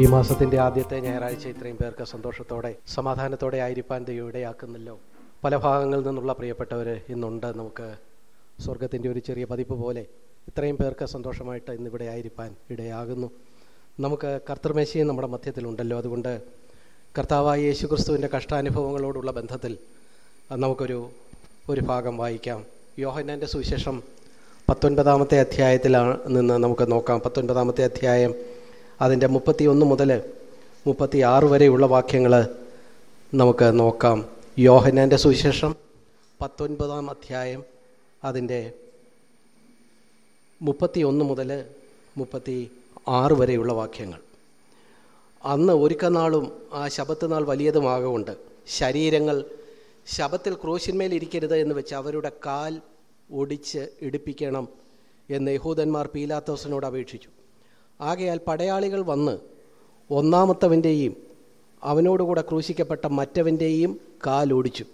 ഈ മാസത്തിന്റെ ആദ്യത്തെ ഞായറാഴ്ച ഇത്രയും പേർക്ക് സന്തോഷത്തോടെ സമാധാനത്തോടെ ആയിരിക്കാൻ ദൈവം ഇടയാക്കുന്നല്ലോ. പല ഭാഗങ്ങളിൽ നിന്നുള്ള പ്രിയപ്പെട്ടവർ ഇന്നുണ്ട്. നമുക്ക് സ്വർഗത്തിന്റെ ഒരു ചെറിയ പതിപ്പ് പോലെ ഇത്രയും പേർക്ക് സന്തോഷമായിട്ട് ഇന്നിവിടെ ആയിരിക്കാൻ ഇടയാകുന്നു. നമുക്ക് കർത്തൃമേശയും നമ്മുടെ മധ്യത്തിലുണ്ടല്ലോ. അതുകൊണ്ട് കർത്താവായ യേശു ക്രിസ്തുവിന്റെ കഷ്ടാനുഭവങ്ങളോടുള്ള ബന്ധത്തിൽ നമുക്കൊരു ഒരു ഭാഗം വായിക്കാം. യോഹന്നാന്റെ സുവിശേഷം പത്തൊൻപതാമത്തെ അധ്യായത്തിലാണ് നിന്ന് നമുക്ക് നോക്കാം. പത്തൊൻപതാമത്തെ അധ്യായം അതിന്റെ മുപ്പത്തി ഒന്ന് മുതൽ മുപ്പത്തി ആറ് വരെയുള്ള വാക്യങ്ങൾ നമുക്ക് നോക്കാം. യോഹനാന്റെ സുവിശേഷം പത്തൊൻപതാം അധ്യായം അതിന്റെ മുപ്പത്തി ഒന്ന് മുതൽ മുപ്പത്തി ആറ് വരെയുള്ള വാക്യങ്ങൾ. അന്ന് ഒരുക്കനാളും ആ ശബത്ത് നാൾ വലിയതുമാകൊണ്ട് ശരീരങ്ങൾ ശബത്തിൽ ക്രൂശിന്മേൽ ഇരിക്കരുത് എന്ന് വെച്ച് അവരുടെ കാൽ ഒടിച്ച് ഇടിപ്പിക്കണം എന്ന് യഹൂദന്മാർ പീലാത്തോസിനോട് അപേക്ഷിച്ചു. ആകയാൽ പടയാളികൾ വന്ന് ഒന്നാമത്തവന്റെയും അവനോടുകൂടെ ക്രൂശിക്കപ്പെട്ട മറ്റവന്റെയും കാലോടിച്ചു.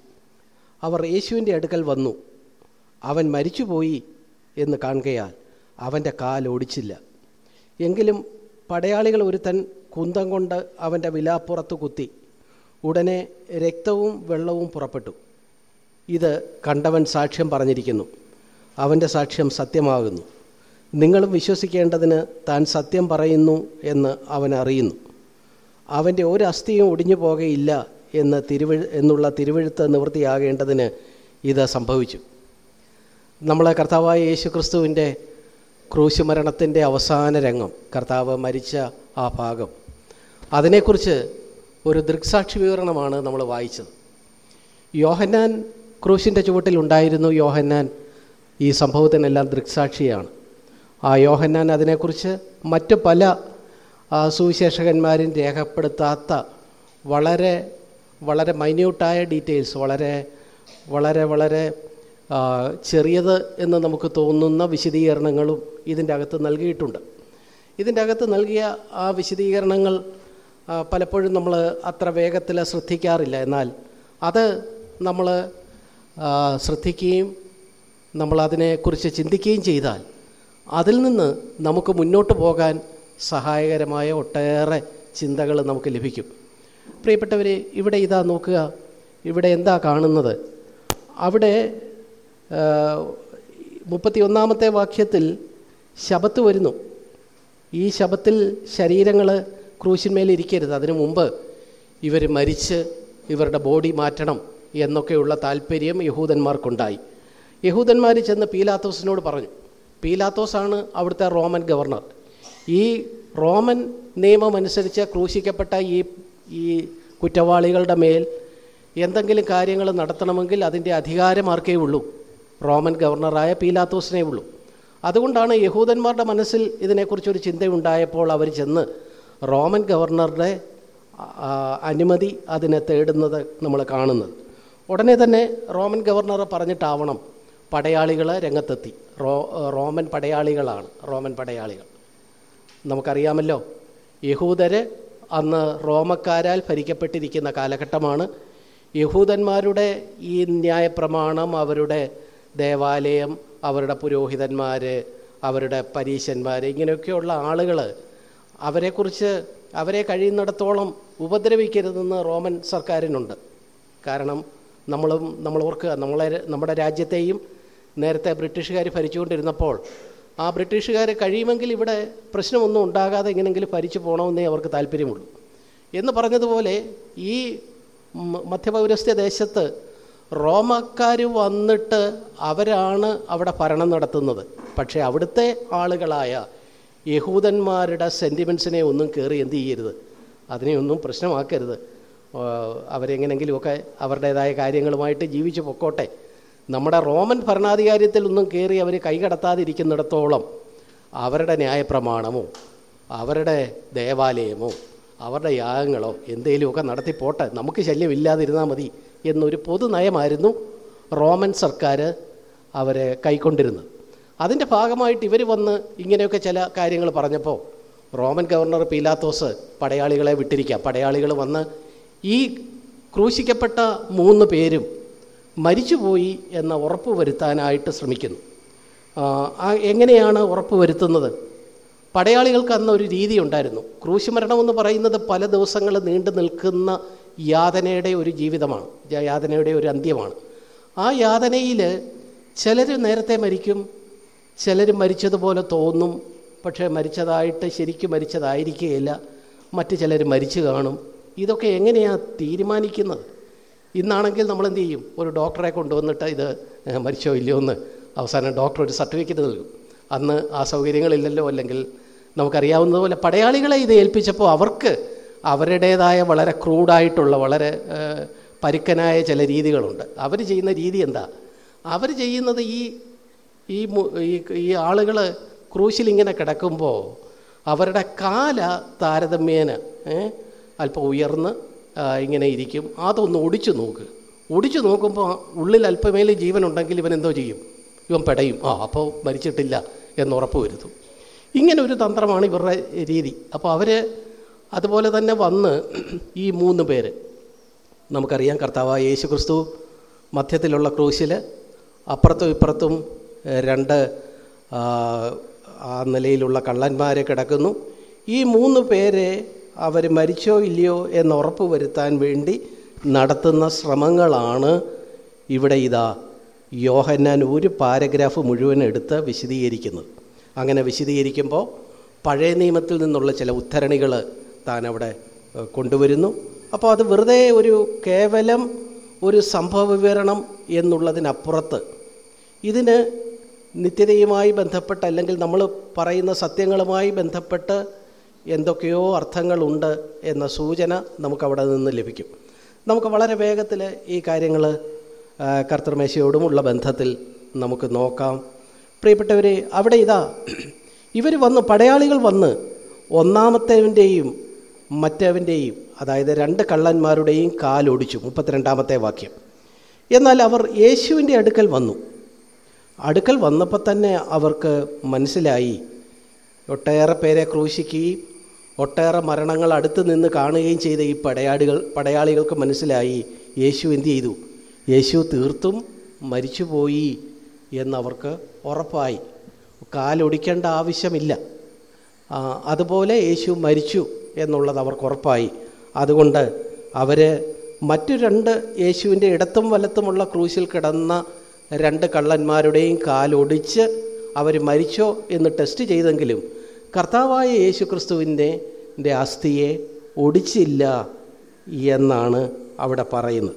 അവർ യേശുവിന്റെ അടുക്കൽ വന്നു. അവൻ മരിച്ചുപോയി എന്ന് കാണുകയാൽ അവന്റെ കാലോടിച്ചില്ല. എങ്കിലും പടയാളികൾ ഒരുത്തൻ കുന്തം കൊണ്ട് അവന്റെ വിലാപ്പുറത്ത് കുത്തി. ഉടനെ രക്തവും വെള്ളവും പുറപ്പെട്ടു. ഇത് കണ്ടവൻ സാക്ഷ്യം പറഞ്ഞിരിക്കുന്നു. അവന്റെ സാക്ഷ്യം സത്യമാകുന്നു. നിങ്ങളും വിശ്വസിക്കേണ്ടതിന് താൻ സത്യം പറയുന്നു എന്ന് അവൻ അറിയുന്നു. അവന്റെ ഒരു അസ്ഥിയും ഒടിഞ്ഞു പോകയില്ല എന്ന് തിരുവഴു എന്നുള്ള തിരുവഴുത്ത് നിവൃത്തിയാകേണ്ടതിന് ഇത് സംഭവിച്ചു. നമ്മളെ കർത്താവായ യേശു ക്രിസ്തുവിന്റെ ക്രൂശ് മരണത്തിന്റെ അവസാന രംഗം കർത്താവ് മരിച്ച ആ ഭാഗം. അതിനെക്കുറിച്ച് ഒരു ദൃക്സാക്ഷി വിവരണമാണ് നമ്മൾ വായിച്ചത്. യോഹന്നാൻ ക്രൂശിന്റെ ചുവട്ടിലുണ്ടായിരുന്നു യോഹന്നാൻ ഈ സംഭവത്തിനെല്ലാം ദൃക്സാക്ഷിയാണ്. ആ യോഹന്നാൻ അതിനെക്കുറിച്ച് മറ്റ് പല സുവിശേഷകന്മാരും രേഖപ്പെടുത്താത്ത വളരെ വളരെ മൈന്യൂട്ടായ ഡീറ്റെയിൽസ് വളരെ വളരെ വളരെ ചെറിയത് എന്ന് നമുക്ക് തോന്നുന്ന വിശദീകരണങ്ങളും ഇതിന്റെ അകത്ത് നൽകിയിട്ടുണ്ട്. ഇതിന്റെ അകത്ത് നൽകിയ ആ വിശദീകരണങ്ങൾ പലപ്പോഴും നമ്മൾ അത്ര വേഗത്തിൽ ശ്രദ്ധിക്കാറില്ല. എന്നാൽ അത് നമ്മൾ ശ്രദ്ധിക്കുകയും നമ്മൾ അതിനെക്കുറിച്ച് ചിന്തിക്കുകയും ചെയ്താൽ അതിൽ നിന്ന് നമുക്ക് മുന്നോട്ട് പോകാൻ സഹായകരമായ ഒട്ടേറെ ചിന്തകൾ നമുക്ക് ലഭിക്കും. പ്രിയപ്പെട്ടവർ ഇവിടെ ഇതാ നോക്കുക. ഇവിടെ എന്താ കാണുന്നത്? അവിടെ മുപ്പത്തി ഒന്നാമത്തെ വാക്യത്തിൽ ശബത്ത് വരുന്നു. ഈ ശബത്തിൽ ശരീരങ്ങൾ ക്രൂശിന്മേലിരിക്കരുത് അതിനു മുമ്പ് ഇവർ മരിച്ച് ഇവരുടെ ബോഡി മാറ്റണം എന്നൊക്കെയുള്ള താല്പര്യം യഹൂദന്മാർക്കുണ്ടായി. യഹൂദന്മാർ ചെന്ന് പീലാത്തോസിനോട് പറഞ്ഞു പീലാത്തോസാണ് അവിടുത്തെ റോമൻ ഗവർണർ. ഈ റോമൻ നിയമം അനുസരിച്ച് ക്രൂശിക്കപ്പെട്ട ഈ ഈ കുറ്റവാളികളുടെ മേൽ എന്തെങ്കിലും കാര്യങ്ങൾ നടത്തണമെങ്കിൽ അതിന്റെ അധികാരമാർക്കേ ഉള്ളൂ. റോമൻ ഗവർണറായ പീലാത്തോസിനെ ഉള്ളൂ. അതുകൊണ്ടാണ് യഹൂദന്മാരുടെ മനസ്സിൽ ഇതിനെക്കുറിച്ചൊരു ചിന്തയുണ്ടായപ്പോൾ അവർ ചെന്ന് റോമൻ ഗവർണറുടെ അനുമതി അതിനെ തേടുന്നത് നമ്മൾ കാണുന്നത്. ഉടനെ തന്നെ റോമൻ ഗവർണർ പറഞ്ഞിട്ടാവണം. പടയാളികൾ രംഗത്തെത്തി. റോ റോമൻ പടയാളികളാണ് റോമൻ പടയാളികൾ. നമുക്കറിയാമല്ലോ യഹൂദര് അന്ന് റോമക്കാരാൽ ഭരിക്കപ്പെട്ടിരിക്കുന്ന കാലഘട്ടമാണ്. യഹൂദന്മാരുടെ ഈ ന്യായപ്രമാണം അവരുടെ ദേവാലയം അവരുടെ പുരോഹിതന്മാർ അവരുടെ പരീശന്മാർ ഇങ്ങനെയൊക്കെയുള്ള ആളുകൾ അവരെക്കുറിച്ച് അവരെ കഴിയുന്നിടത്തോളം ഉപദ്രവിക്കരുതെന്ന് റോമൻ സർക്കാരിനുണ്ട്. കാരണം നമ്മളും നമ്മൾ ഓർക്കുക നമ്മളെ നമ്മുടെ രാജ്യത്തെയും നേരത്തെ ബ്രിട്ടീഷുകാർ ഭരിച്ചുകൊണ്ടിരുന്നപ്പോൾ ആ ബ്രിട്ടീഷുകാർ കഴിയുമെങ്കിൽ ഇവിടെ പ്രശ്നമൊന്നും ഉണ്ടാകാതെ എങ്ങനെയെങ്കിലും ഭരിച്ചു പോകണമെന്നേ അവർക്ക് താല്പര്യമുള്ളൂ. എന്ന് പറഞ്ഞതുപോലെ ഈ മധ്യപൗരസ്ത്യ ദേശത്ത് റോമക്കാർ വന്നിട്ട് അവരാണ് അവിടെ ഭരണം നടത്തുന്നത്. പക്ഷേ അവിടുത്തെ ആളുകളായ യഹൂദന്മാരുടെ സെന്റിമെൻസിനെ ഒന്നും കയറി എന്ത് ചെയ്യരുത്. അതിനെ ഒന്നും പ്രശ്നമാക്കരുത് അവരെങ്ങനെങ്കിലുമൊക്കെ അവരുടേതായ കാര്യങ്ങളുമായിട്ട് ജീവിച്ചു പൊക്കോട്ടെ. നമ്മുടെ റോമൻ ഭരണാധികാരിത്തിൽ ഒന്നും കയറി അവർ കൈകടത്താതിരിക്കുന്നിടത്തോളം അവരുടെ ന്യായപ്രമാണമോ അവരുടെ ദേവാലയമോ അവരുടെ യാഗങ്ങളോ എന്തെങ്കിലുമൊക്കെ നടത്തി പോട്ടെ നമുക്ക് ശല്യമില്ലാതിരുന്നാൽ മതി എന്നൊരു പൊതു നയമായിരുന്നു റോമൻ സർക്കാർ അവരെ കൈക്കൊണ്ടിരുന്നത്. അതിന്റെ ഭാഗമായിട്ട് ഇവർ വന്ന് ഇങ്ങനെയൊക്കെ ചില കാര്യങ്ങൾ പറഞ്ഞപ്പോൾ റോമൻ ഗവർണർ പീലാത്തോസ് പടയാളികളെ വിട്ടിരിക്കുക. പടയാളികൾ വന്ന് ഈ ക്രൂശിക്കപ്പെട്ട മൂന്ന് പേരും മരിച്ചുപോയി എന്ന ഉറപ്പ് വരുത്താനായിട്ട് ശ്രമിക്കുന്നു. എങ്ങനെയാണ് ഉറപ്പ് വരുത്തുന്നത്? പടയാളികൾക്ക് അന്ന് ഒരു രീതി ഉണ്ടായിരുന്നു ക്രൂശ്മരണം എന്ന് പറയുന്നത് പല ദിവസങ്ങൾ നീണ്ടു നിൽക്കുന്ന യാതനയുടെ ഒരു ജീവിതമാണ്. യാതനയുടെ ഒരു അന്ത്യമാണ്. ആ യാതനയിൽ ചിലർ നേരത്തെ മരിക്കും ചിലർ മരിച്ചതുപോലെ തോന്നും. പക്ഷേ മരിച്ചതായിട്ട് ശരിക്കും മരിച്ചതായിരിക്കുകയില്ല. മറ്റു ചിലർ മരിച്ചു കാണും. ഇതൊക്കെ എങ്ങനെയാണ് തീരുമാനിക്കുന്നത്? ഇന്നാണെങ്കിൽ നമ്മൾ എന്ത് ചെയ്യും ഒരു ഡോക്ടറെ കൊണ്ടുവന്നിട്ട് ഇത് മരിച്ചോ ഇല്ലയോ എന്ന് അവസാനം ഡോക്ടർ ഒരു സർട്ടിഫിക്കറ്റ് നൽകും. അന്ന് ആ സൗകര്യങ്ങളില്ലല്ലോ അല്ലെങ്കിൽ നമുക്കറിയാവുന്നതുപോലെ പടയാളികളെ ഇത് ഏൽപ്പിച്ചപ്പോൾ അവർക്ക് അവരുടേതായ വളരെ ക്രൂഡായിട്ടുള്ള വളരെ പരുക്കനായ ചില രീതികളുണ്ട്. അവർ ചെയ്യുന്ന രീതി എന്താ? അവർ ചെയ്യുന്നത് ഈ ഈ ഈ ആളുകൾ ക്രൂശിലിങ്ങനെ കിടക്കുമ്പോൾ അവരുടെ കാല താരതമ്യേന അല്പം ഉയർന്ന് ഇങ്ങനെ ഇരിക്കും. അതൊന്ന് ഒടിച്ചു നോക്ക്. ഒടിച്ചു നോക്കുമ്പോൾ ഉള്ളിൽ അല്പമേലെ ജീവനുണ്ടെങ്കിൽ ഇവൻ എന്തോ ചെയ്യും? ഇവൻ പെടയും. ആ അപ്പോൾ മരിച്ചിട്ടില്ല എന്ന് ഉറപ്പ് വരുത്തും. ഇങ്ങനെ ഒരു തന്ത്രമാണ് ഇവരുടെ രീതി. അപ്പോൾ അവർ അതുപോലെ തന്നെ വന്ന് ഈ മൂന്ന് പേര്. നമുക്കറിയാം കർത്താവായ യേശു ക്രിസ്തു മധ്യത്തിലുള്ള ക്രൂശിൽ അപ്പുറത്തും ഇപ്പുറത്തും രണ്ട് ആ നിലയിലുള്ള കള്ളന്മാരെ കിടക്കുന്നു. ഈ മൂന്ന് പേരെ അവർ മരിച്ചോ ഇല്ലയോ എന്ന് ഉറപ്പ് വരുത്താൻ വേണ്ടി നടത്തുന്ന ശ്രമങ്ങളാണ് ഇവിടെ ഇതാ യോഹന്നാൻ ഒരു പാരഗ്രാഫ് മുഴുവൻ എടുത്ത് വിശദീകരിക്കുന്നത്. അങ്ങനെ വിശദീകരിക്കുമ്പോൾ പഴയ നിയമത്തിൽ നിന്നുള്ള ചില ഉദ്ധരണികൾ താൻ അവിടെ കൊണ്ടുവരുന്നു. അപ്പോൾ അത് വെറുതെ ഒരു കേവലം ഒരു സംഭവ വിവരണം എന്നുള്ളതിനപ്പുറത്ത് ഇതിന് നിത്യതയുമായി ബന്ധപ്പെട്ട് അല്ലെങ്കിൽ നമ്മൾ പറയുന്ന സത്യങ്ങളുമായി ബന്ധപ്പെട്ട് എന്തൊക്കെയോ അർത്ഥങ്ങളുണ്ട് എന്ന സൂചന നമുക്കവിടെ നിന്ന് ലഭിക്കും. നമുക്ക് വളരെ വേഗത്തിൽ ഈ കാര്യങ്ങൾ കർത്തൃമേശയോടുമുള്ള ബന്ധത്തിൽ നമുക്ക് നോക്കാം. പ്രിയപ്പെട്ടവരെ അവിടെ ഇതാ ഇവർ വന്ന് പടയാളികൾ വന്ന് ഒന്നാമത്തേവിന്റെയും മറ്റവന്റെയും അതായത് രണ്ട് കള്ളന്മാരുടെയും കാലൊടിച്ചു. മുപ്പത്തിരണ്ടാമത്തെ വാക്യം. എന്നാൽ അവർ യേശുവിന്റെ അടുക്കൽ വന്നു. അടുക്കൽ വന്നപ്പോൾ തന്നെ അവർക്ക് മനസ്സിലായി. ഒട്ടേറെ പേരെ ക്രൂശിക്കുകയും ഒട്ടേറെ മരണങ്ങൾ അടുത്ത് നിന്ന് കാണുകയും ചെയ്ത ഈ പടയാളികൾ പടയാളികൾക്ക് മനസ്സിലായി. യേശു എന്തു ചെയ്തു? യേശു തീർത്തും മരിച്ചുപോയി എന്നവർക്ക് ഉറപ്പായി. കാലൊടിക്കേണ്ട ആവശ്യമില്ല. അതുപോലെ യേശു മരിച്ചു എന്നുള്ളത് അവർക്ക് ഉറപ്പായി. അതുകൊണ്ട് അവർ മറ്റു രണ്ട് യേശുവിന്റെ ഇടത്തും വലത്തുമുള്ള ക്രൂശിൽ കിടന്ന രണ്ട് കള്ളന്മാരുടെയും കാലൊടിച്ച് അവർ മരിച്ചോ എന്ന് ടെസ്റ്റ് ചെയ്തെങ്കിലും കർത്താവായ യേശു ക്രിസ്തുവിന്റെ അസ്ഥിയെ ഒടിച്ചില്ല എന്നാണ് അവിടെ പറയുന്നത്.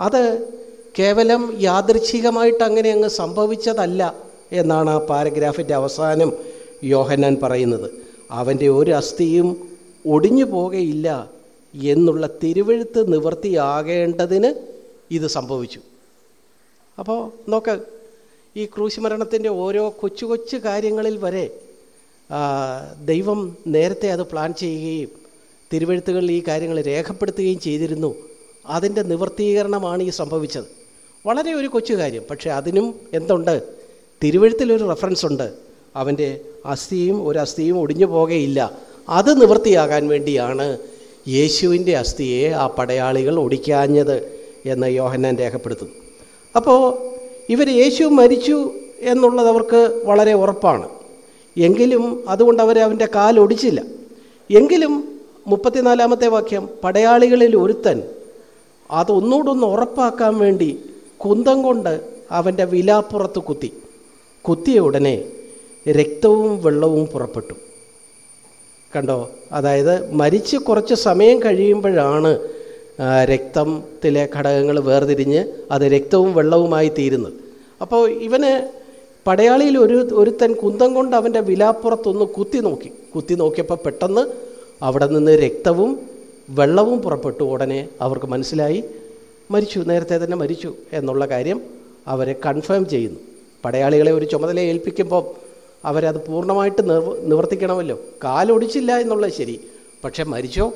അത് കേവലം യാദൃച്ഛികമായിട്ട് അങ്ങനെ അങ്ങ് സംഭവിച്ചതല്ല എന്നാണ് ആ പാരഗ്രാഫിന്റെ അവസാനം യോഹന്നാൻ പറയുന്നത്. അവന്റെ ഒരു അസ്ഥിയും ഒടിഞ്ഞു പോകുകയില്ല എന്നുള്ള തിരുവഴുത്ത് നിവൃത്തിയാകേണ്ടതിന് ഇത് സംഭവിച്ചു. അപ്പോൾ നോക്ക് ഈ ക്രൂശ് മരണത്തിന്റെ ഓരോ കൊച്ചു കൊച്ചു കാര്യങ്ങളിൽ വരെ ദൈവം നേരത്തെ അത് പ്ലാൻ ചെയ്യുകയും തിരുവഴുത്തുകളിൽ ഈ കാര്യങ്ങൾ രേഖപ്പെടുത്തുകയും ചെയ്തിരുന്നു. അതിന്റെ നിവർത്തീകരണമാണ് ഈ സംഭവിച്ചത്. വളരെ ഒരു കൊച്ചു കാര്യം. പക്ഷേ അതിനും എന്തുണ്ട്? തിരുവഴുത്തിലൊരു റെഫറൻസ് ഉണ്ട്. അവന്റെ അസ്ഥിയും ഒരു അസ്ഥിയും ഒടിഞ്ഞു പോകുകയില്ല അത് നിവൃത്തിയാകാൻ വേണ്ടിയാണ് യേശുവിന്റെ അസ്ഥിയെ ആ പടയാളികൾ ഒടിക്കാഞ്ഞത് എന്ന് യോഹന്നാൻ രേഖപ്പെടുത്തുന്നു. അപ്പോൾ ഇവർ യേശു മരിച്ചു എന്നുള്ളത് അവർക്ക് വളരെ ഉറപ്പാണ്. എങ്കിലും അതുകൊണ്ട് അവരെ അവന്റെ കാലൊടിച്ചില്ല എങ്കിലും മുപ്പത്തിനാലാമത്തെ വാക്യം പടയാളികളിൽ ഒരുത്തൻ അതൊന്നുകൂടൊന്ന് ഉറപ്പാക്കാൻ വേണ്ടി കുന്തം കൊണ്ട് അവന്റെ വിലാപ്പുറത്ത് കുത്തി. കുത്തിയ ഉടനെ രക്തവും വെള്ളവും പുറപ്പെട്ടു. കണ്ടോ? അതായത് മരിച്ച് കുറച്ച് സമയം കഴിയുമ്പോഴാണ് രക്തത്തിലെ ഘടകങ്ങൾ വേർതിരിഞ്ഞ് അത് രക്തവും വെള്ളവുമായി തീരുന്നത്. അപ്പോൾ ഇവന് പടയാളിയിൽ ഒരു ഒരുത്തൻ കുന്തം കൊണ്ട് അവന്റെ വിലാപ്പുറത്തൊന്ന് കുത്തി നോക്കി. കുത്തി നോക്കിയപ്പോൾ പെട്ടെന്ന് അവിടെ നിന്ന് രക്തവും വെള്ളവും പുറപ്പെട്ടു. ഉടനെ അവർക്ക് മനസ്സിലായി മരിച്ചു നേരത്തെ തന്നെ മരിച്ചു എന്നുള്ള കാര്യം അവരെ കൺഫേം ചെയ്യുന്നു. പടയാളികളെ ഒരു ചുമതല ഏൽപ്പിക്കുമ്പോൾ അവരത് പൂർണമായിട്ട് നിർ നിവർത്തിക്കണമല്ലോ. കാലൊടിച്ചില്ല എന്നുള്ളത് ശരി. പക്ഷെ മരിച്ചോ?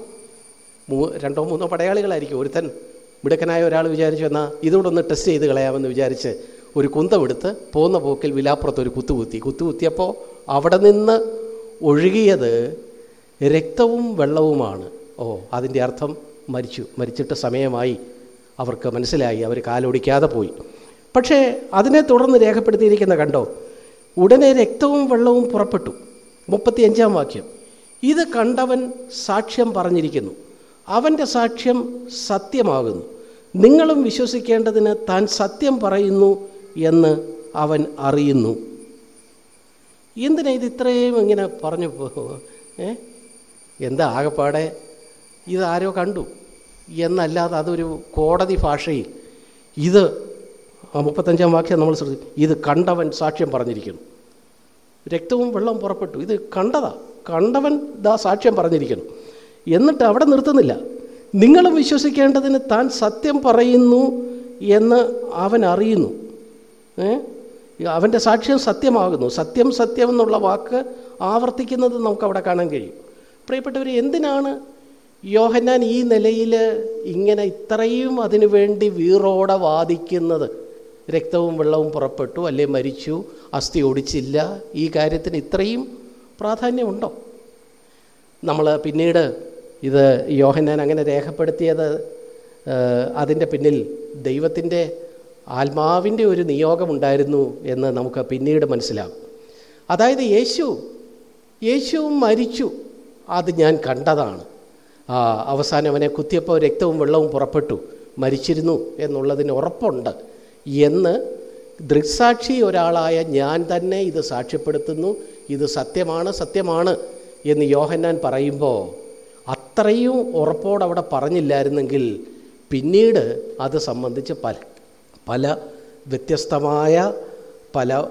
മൂ രണ്ടോ മൂന്നോ പടയാളികളായിരിക്കും. ഒരുത്തൻ മിടുക്കനായ ഒരാൾ വിചാരിച്ചു എന്നാൽ ഇതുകൊണ്ടൊന്ന് ടെസ്റ്റ് ചെയ്ത് കളയാമെന്ന് വിചാരിച്ച് ഒരു കുന്തമെടുത്ത് പോകുന്ന പോക്കിൽ വിലാപ്പുറത്ത് ഒരു കുത്തുകുത്തി കുത്തുകുത്തിയപ്പോൾ അവിടെ നിന്ന് ഒഴുകിയത് രക്തവും വെള്ളവുമാണ്. ഓ അതിന്റെ അർത്ഥം മരിച്ചു. മരിച്ചിട്ട് സമയമായി. അവർക്ക് മനസ്സിലായി. അവർ കാലൊടിക്കാതെ പോയി. പക്ഷേ അതിനെ തുടർന്ന് രേഖപ്പെടുത്തിയിരിക്കുന്ന കണ്ടോ? ഉടനെ രക്തവും വെള്ളവും പുറപ്പെട്ടു. മുപ്പത്തിയഞ്ചാം വാക്യം. ഇത് കണ്ടവൻ സാക്ഷ്യം പറഞ്ഞിരിക്കുന്നു. അവന്റെ സാക്ഷ്യം സത്യമാകുന്നു. നിങ്ങളും വിശ്വസിക്കേണ്ടതിന് താൻ സത്യം പറയുന്നു എന്ന് അവൻ അറിയുന്നു. എന്തിനാ ഇത് ഇത്രയും ഇങ്ങനെ പറഞ്ഞു ഏ? എന്താ ആകപ്പാടെ ഇതാരോ കണ്ടു. എന്നല്ലാതെ അതൊരു കോടതി ഭാഷയിൽ ഇത് മുപ്പത്തഞ്ചാം വാക്യം നമ്മൾ ശ്രദ്ധിക്കും. ഇത് കണ്ടവൻ സാക്ഷ്യം പറഞ്ഞിരിക്കുന്നു. രക്തവും വെള്ളം പുറപ്പെട്ടു. ഇത് കണ്ടതാ. കണ്ടവൻ ദാ സാക്ഷ്യം പറഞ്ഞിരിക്കുന്നു. എന്നിട്ട് അവിടെ നിർത്തുന്നില്ല. നിങ്ങളും വിശ്വസിക്കേണ്ടതിന് താൻ സത്യം പറയുന്നു എന്ന് അവൻ അറിയുന്നു. അവന്റെ സാക്ഷ്യം സത്യമാകുന്നു. സത്യം സത്യം എന്നുള്ള വാക്ക് ആവർത്തിക്കുന്നത് നമുക്കവിടെ കാണാൻ കഴിയും. പ്രിയപ്പെട്ടവർ എന്തിനാണ് യോഹന്നാൻ ഈ നിലയിൽ ഇങ്ങനെ ഇത്രയും അതിനു വേണ്ടി വീറോടെ വാദിക്കുന്നത്? രക്തവും വെള്ളവും പുറപ്പെട്ടു അല്ലെ മരിച്ചു അസ്ഥി ഒടിച്ചില്ല ഈ കാര്യത്തിന് ഇത്രയും പ്രാധാന്യമുണ്ടോ? നമ്മൾ പിന്നീട് ഇത് യോഹന്നാൻ അങ്ങനെ രേഖപ്പെടുത്തിയത് അതിന്റെ പിന്നിൽ ദൈവത്തിന്റെ ആത്മാവിന്റെ ഒരു നിയോഗമുണ്ടായിരുന്നു എന്ന് നമുക്ക് പിന്നീട് മനസ്സിലാകും. അതായത് യേശു യേശു മരിച്ചു. അത് ഞാൻ കണ്ടതാണ്. അവസാനം അവനെ കുത്തിയപ്പോൾ രക്തവും വെള്ളവും പുറപ്പെട്ടു. മരിച്ചിരുന്നു എന്നുള്ളതിന് ഉറപ്പുണ്ട്. എന്ന് ദൃക്സാക്ഷി ഒരാളായ ഞാൻ തന്നെ ഇത് സാക്ഷ്യപ്പെടുത്തുന്നു. ഇത് സത്യമാണ് സത്യമാണ് എന്ന് യോഹന്നാൻ പറയുമ്പോൾ അത്രയും ഉറപ്പോടവിടെ പറഞ്ഞില്ലായിരുന്നെങ്കിൽ പിന്നീട് അത് സംബന്ധിച്ച് പല പല വ്യത്യസ്തമായ പല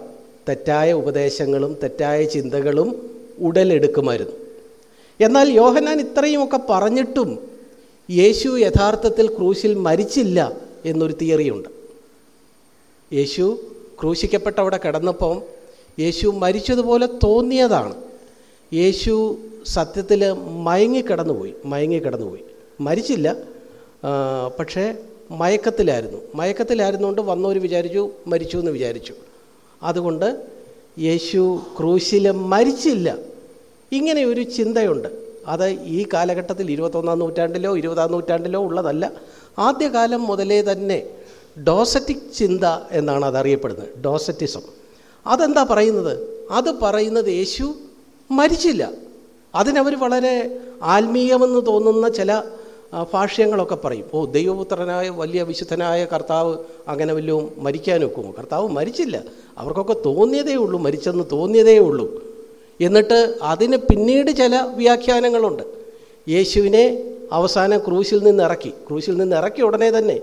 തെറ്റായ ഉപദേശങ്ങളും തെറ്റായ ചിന്തകളും ഉടലെടുക്കുമായിരുന്നു. എന്നാൽ യോഹനാൻ ഇത്രയുമൊക്കെ പറഞ്ഞിട്ടും യേശു യഥാർത്ഥത്തിൽ ക്രൂശിൽ മരിച്ചില്ല എന്നൊരു തിയറിയുണ്ട്. യേശു ക്രൂശിക്കപ്പെട്ട അവിടെ കിടന്നപ്പം യേശു മരിച്ചതുപോലെ തോന്നിയതാണ്. യേശു സത്യത്തിൽ മയങ്ങിക്കിടന്നുപോയി മയങ്ങിക്കിടന്നുപോയി. മരിച്ചില്ല പക്ഷേ മയക്കത്തിലായിരുന്നു. മയക്കത്തിലായിരുന്നുകൊണ്ട് വന്നവർ വിചാരിച്ചു മരിച്ചു എന്ന് വിചാരിച്ചു. അതുകൊണ്ട് യേശു ക്രൂശിൽ മരിച്ചില്ല. ഇങ്ങനെ ഒരു ചിന്തയുണ്ട്. അത് ഈ കാലഘട്ടത്തിൽ ഇരുപത്തൊന്നാം നൂറ്റാണ്ടിലോ ഇരുപതാം നൂറ്റാണ്ടിലോ ഉള്ളതല്ല. ആദ്യകാലം മുതലേ തന്നെ ഡോസറ്റിക് ചിന്ത എന്നാണ് അതറിയപ്പെടുന്നത്. ഡോസറ്റിസം. അതെന്താ പറയുന്നത്? അത് പറയുന്നത് യേശു മരിച്ചില്ല. അതിനവർ വളരെ ആത്മീയമെന്ന് തോന്നുന്ന ചില ഭാഷ്യങ്ങളൊക്കെ പറയും. ഓ ദൈവപുത്രനായ വലിയ വിശുദ്ധനായ കർത്താവ് അങ്ങനെ വല്ലതും മരിക്കാനൊക്കുമോ? കർത്താവ് മരിച്ചില്ല. അവർക്കൊക്കെ തോന്നിയതേ ഉള്ളൂ മരിച്ചെന്ന് തോന്നിയതേ ഉള്ളൂ. എന്നിട്ട് അതിന് പിന്നീട് ചില വ്യാഖ്യാനങ്ങളുണ്ട്. യേശുവിനെ അവസാനം ക്രൂശിൽ നിന്ന് ഇറക്കി. ക്രൂശിൽ നിന്ന് ഇറക്കി ഉടനെ തന്നെ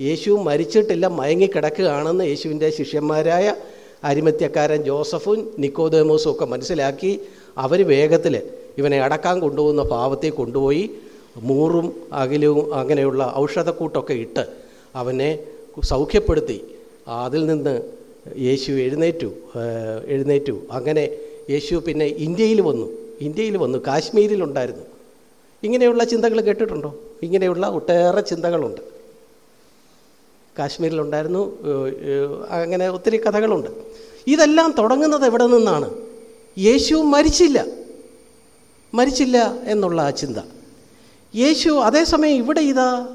യേശു മരിച്ചിട്ടില്ല മയങ്ങിക്കിടക്കുകയാണെന്ന് യേശുവിന്റെ ശിഷ്യന്മാരായ അരിമത്യക്കാരൻ ജോസഫും നിക്കോദേമോസും ഒക്കെ മനസ്സിലാക്കി അവർ വേഗത്തിൽ ഇവനെ അടക്കാൻ കൊണ്ടുപോകുന്ന ഭാവത്തെ കൊണ്ടുപോയി മൂറും അകിലവും അങ്ങനെയുള്ള ഔഷധക്കൂട്ടൊക്കെ ഇട്ട് അവനെ സൗഖ്യപ്പെടുത്തി. അതിൽ നിന്ന് യേശു എഴുന്നേറ്റു എഴുന്നേറ്റു. അങ്ങനെ യേശു പിന്നെ ഇന്ത്യയിൽ വന്നു. ഇന്ത്യയിൽ വന്നു കാശ്മീരിലുണ്ടായിരുന്നു ഇങ്ങനെയുള്ള ചിന്തകൾ കേട്ടിട്ടുണ്ടോ? ഇങ്ങനെയുള്ള ഒട്ടേറെ ചിന്തകളുണ്ട്. കാശ്മീരിലുണ്ടായിരുന്നു അങ്ങനെ ഒത്തിരി കഥകളുണ്ട്. ഇതെല്ലാം തുടങ്ങുന്നത് എവിടെ നിന്നാണ്? യേശു മരിച്ചില്ല. മരിച്ചില്ല എന്നുള്ള ആ ചിന്ത. യേശു അതേസമയം ഇവിടെ ഇതാ.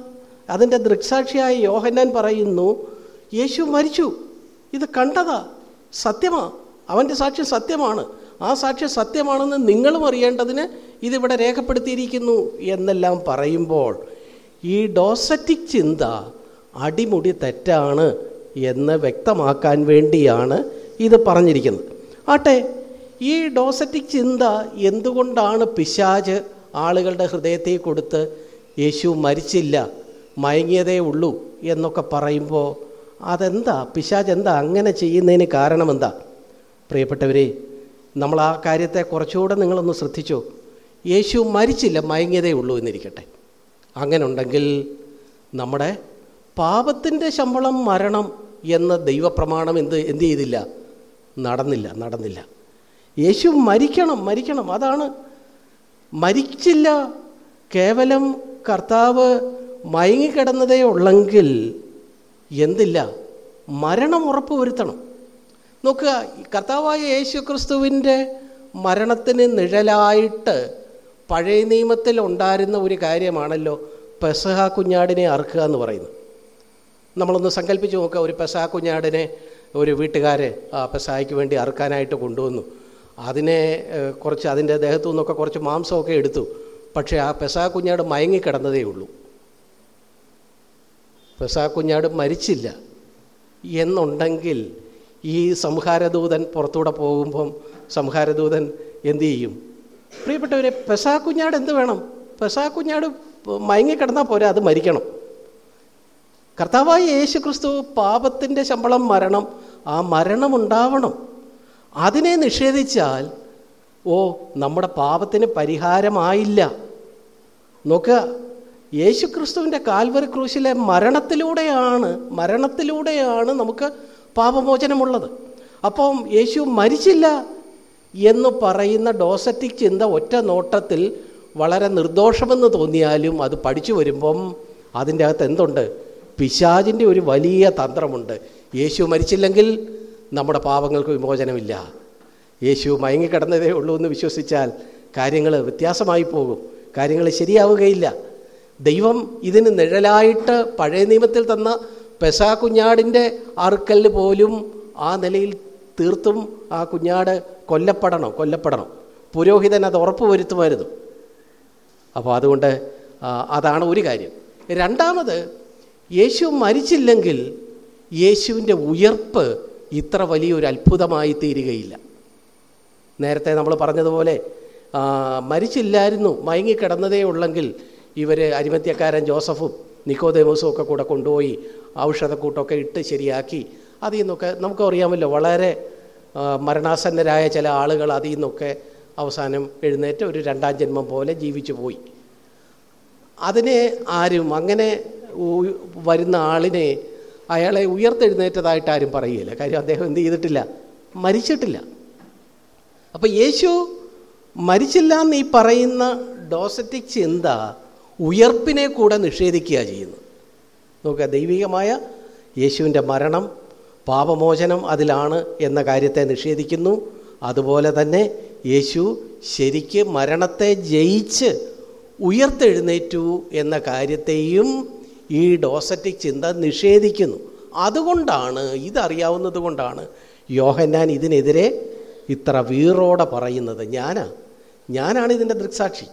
അതിന്റെ ദൃക്സാക്ഷിയായ യോഹന്നാൻ പറയുന്നു യേശു മരിച്ചു. ഇത് കണ്ടതാ. സത്യമാ. അവന്റെ സാക്ഷ്യം സത്യമാണ്. ആ സാക്ഷ്യം സത്യമാണെന്ന് നിങ്ങളും അറിയേണ്ടതിന് ഇതിവിടെ രേഖപ്പെടുത്തിയിരിക്കുന്നു എന്നെല്ലാം പറയുമ്പോൾ ഈ ഡോസറ്റിക് ചിന്ത അടിമുടി തെറ്റാണ് എന്ന് വ്യക്തമാക്കാൻ വേണ്ടിയാണ് ഇത് പറഞ്ഞിരിക്കുന്നത്. ആട്ടെ ഈ ഡോസറ്റിക് ചിന്ത എന്തുകൊണ്ടാണ് പിശാജ് ആളുകളുടെ ഹൃദയത്തിൽ കൊടുത്ത് യേശു മരിച്ചില്ല മയങ്ങിയതേ ഉള്ളൂ എന്നൊക്കെ പറയുമ്പോൾ അതെന്താ? പിശാജ് എന്താ? അങ്ങനെ ചെയ്യുന്നതിന് കാരണമെന്താ? പ്രിയപ്പെട്ടവരെ നമ്മൾ ആ കാര്യത്തെ കുറച്ചുകൂടെ നിങ്ങളൊന്ന് ശ്രദ്ധിച്ചോ. യേശു മരിച്ചില്ല മയങ്ങിയതേ ഉള്ളൂ എന്നിരിക്കട്ടെ. അങ്ങനെ ഉണ്ടെങ്കിൽ നമ്മുടെ പാപത്തിന്റെ ശമ്പളം മരണം എന്ന ദൈവപ്രമാണം എന്ത് എന്ത് ചെയ്തില്ല? നടന്നില്ല നടന്നില്ല. യേശു മരിക്കണം മരിക്കണം. അതാണ് മരിച്ചില്ല. കേവലം കർത്താവ് മയങ്ങിക്കിടന്നതേ ഉള്ളെങ്കിൽ എന്തില്ല? മരണം ഉറപ്പ് വരുത്തണം നോക്കുക കർത്താവായ യേശു ക്രിസ്തുവിന്റെ മരണത്തിന് നിഴലായിട്ട് പഴയ നിയമത്തിൽ ഉണ്ടായിരുന്ന ഒരു കാര്യമാണല്ലോ പെസഹ കുഞ്ഞാടിനെ അറുക്കുക എന്ന് പറയുന്നത്. നമ്മളൊന്ന് സങ്കല്പിച്ച് നോക്കുക ഒരു പെസഹ കുഞ്ഞാടിനെ ഒരു വീട്ടുകാരെ ആ പെസഹായ്ക്ക് വേണ്ടി അറുക്കാനായിട്ട് കൊണ്ടുവന്നു. അതിനെ കുറച്ച് അതിന്റെ ദേഹത്തു നിന്നൊക്കെ കുറച്ച് മാംസമൊക്കെ എടുത്തു. പക്ഷേ ആ പെസാ കുഞ്ഞാട് മയങ്ങിക്കിടന്നതേ ഉള്ളൂ. പെസാ കുഞ്ഞാട് മരിച്ചില്ല. എന്നുണ്ടെങ്കിൽ ഈ സംഹാരദൂതൻ പുറത്തൂടെ പോകുമ്പം സംഹാരദൂതൻ എന്തു ചെയ്യും? പ്രിയപ്പെട്ടവരെ പെസാ കുഞ്ഞാട് എന്ത് വേണം? പെസാ കുഞ്ഞാട് മയങ്ങിക്കിടന്നാൽ പോരാ അത് മരിക്കണം. കർത്താവായ യേശു ക്രിസ്തു പാപത്തിന്റെ ശമ്പളം മരണം ആ മരണം ഉണ്ടാവണം. അതിനെ നിഷേധിച്ചാൽ ഓ നമ്മുടെ പാപത്തിന് പരിഹാരമായില്ല. നോക്കുക യേശു ക്രിസ്തുവിന്റെ കാൽവറി ക്രൂശിലെ മരണത്തിലൂടെയാണ് മരണത്തിലൂടെയാണ് നമുക്ക് പാപമോചനമുള്ളത്. അപ്പം യേശു മരിച്ചില്ല എന്ന് പറയുന്ന ഡോസറ്റിക് ചിന്ത ഒറ്റ നോട്ടത്തിൽ വളരെ നിർദോഷമെന്ന് തോന്നിയാലും അത് പഠിച്ചു വരുമ്പം അതിന്റെ അകത്ത് എന്തുണ്ട്? പിശാചിന്റെ ഒരു വലിയ തന്ത്രമുണ്ട്. യേശു മരിച്ചില്ലെങ്കിൽ നമ്മുടെ പാപങ്ങൾക്ക് വിമോചനമില്ല. യേശു മയങ്ങിക്കിടന്നതേ ഉള്ളൂ എന്ന് വിശ്വസിച്ചാൽ കാര്യങ്ങൾ വ്യത്യാസമായി പോകും. കാര്യങ്ങൾ ശരിയാവുകയില്ല. ദൈവം ഇതിന് നിഴലായിട്ട് പഴയ നിയമത്തിൽ തന്ന പെസാ കുഞ്ഞാടിന്റെ അറുക്കൽ പോലും ആ നിലയിൽ തീർത്തും ആ കുഞ്ഞാട് കൊല്ലപ്പെടണം കൊല്ലപ്പെടണം. പുരോഹിതൻ അത് ഉറപ്പ് വരുത്തുമായിരുന്നു അപ്പോൾ അതുകൊണ്ട് അതാണ് ഒരു കാര്യം. രണ്ടാമത് യേശു മരിച്ചില്ലെങ്കിൽ യേശുവിന്റെ ഉയർപ്പ് ഇത്ര വലിയൊരു അത്ഭുതമായി തീരുകയില്ല. നേരത്തെ നമ്മൾ പറഞ്ഞതുപോലെ മരിച്ചില്ലായിരുന്നു മയങ്ങിക്കിടന്നതേ ഉള്ളെങ്കിൽ ഇവർ അരിമത്യക്കാരൻ ജോസഫും നിക്കോദേമോസും ഒക്കെ കൂടെ കൊണ്ടുപോയി ഔഷധക്കൂട്ടൊക്കെ ഇട്ട് ശരിയാക്കി. അതിൽ നിന്നൊക്കെ നമുക്കറിയാമല്ലോ വളരെ മരണാസന്നരായ ചില ആളുകൾ അതിൽ നിന്നൊക്കെ അവസാനം എഴുന്നേറ്റ് ഒരു രണ്ടാം ജന്മം പോലെ ജീവിച്ചു പോയി. അതിനെ ആരും അങ്ങനെ വരുന്ന ആളിനെ അയാളെ ഉയർത്തെഴുന്നേറ്റതായിട്ട് ആരും പറയുകയില്ല കാര്യം അദ്ദേഹം എന്ത് ചെയ്തിട്ടില്ല? മരിച്ചിട്ടില്ല. അപ്പം യേശു മരിച്ചില്ല എന്ന് ഈ പറയുന്ന ഡോസറ്റിക് ചിന്ത ഉയർപ്പിനെ കൂടെ നിഷേധിക്കുക ചെയ്യുന്നു. നോക്കുക ദൈവികമായ യേശുവിന്റെ മരണം പാപമോചനം അതിലാണ് എന്ന കാര്യത്തെ നിഷേധിക്കുന്നു. അതുപോലെ തന്നെ യേശു ശരിക്ക് മരണത്തെ ജയിച്ച് ഉയർത്തെഴുന്നേറ്റു എന്ന കാര്യത്തെയും ഈ ഡോസറ്റിക് ചിന്ത നിഷേധിക്കുന്നു. അതുകൊണ്ടാണ് ഇതറിയാവുന്നത് കൊണ്ടാണ് യോഹന്നാൻ ഇതിനെതിരെ ഇത്ര വീറോടെ പറയുന്നത്. ഞാനാ ഞാനാണ് ഇതിന്റെ ദൃക്സാക്ഷി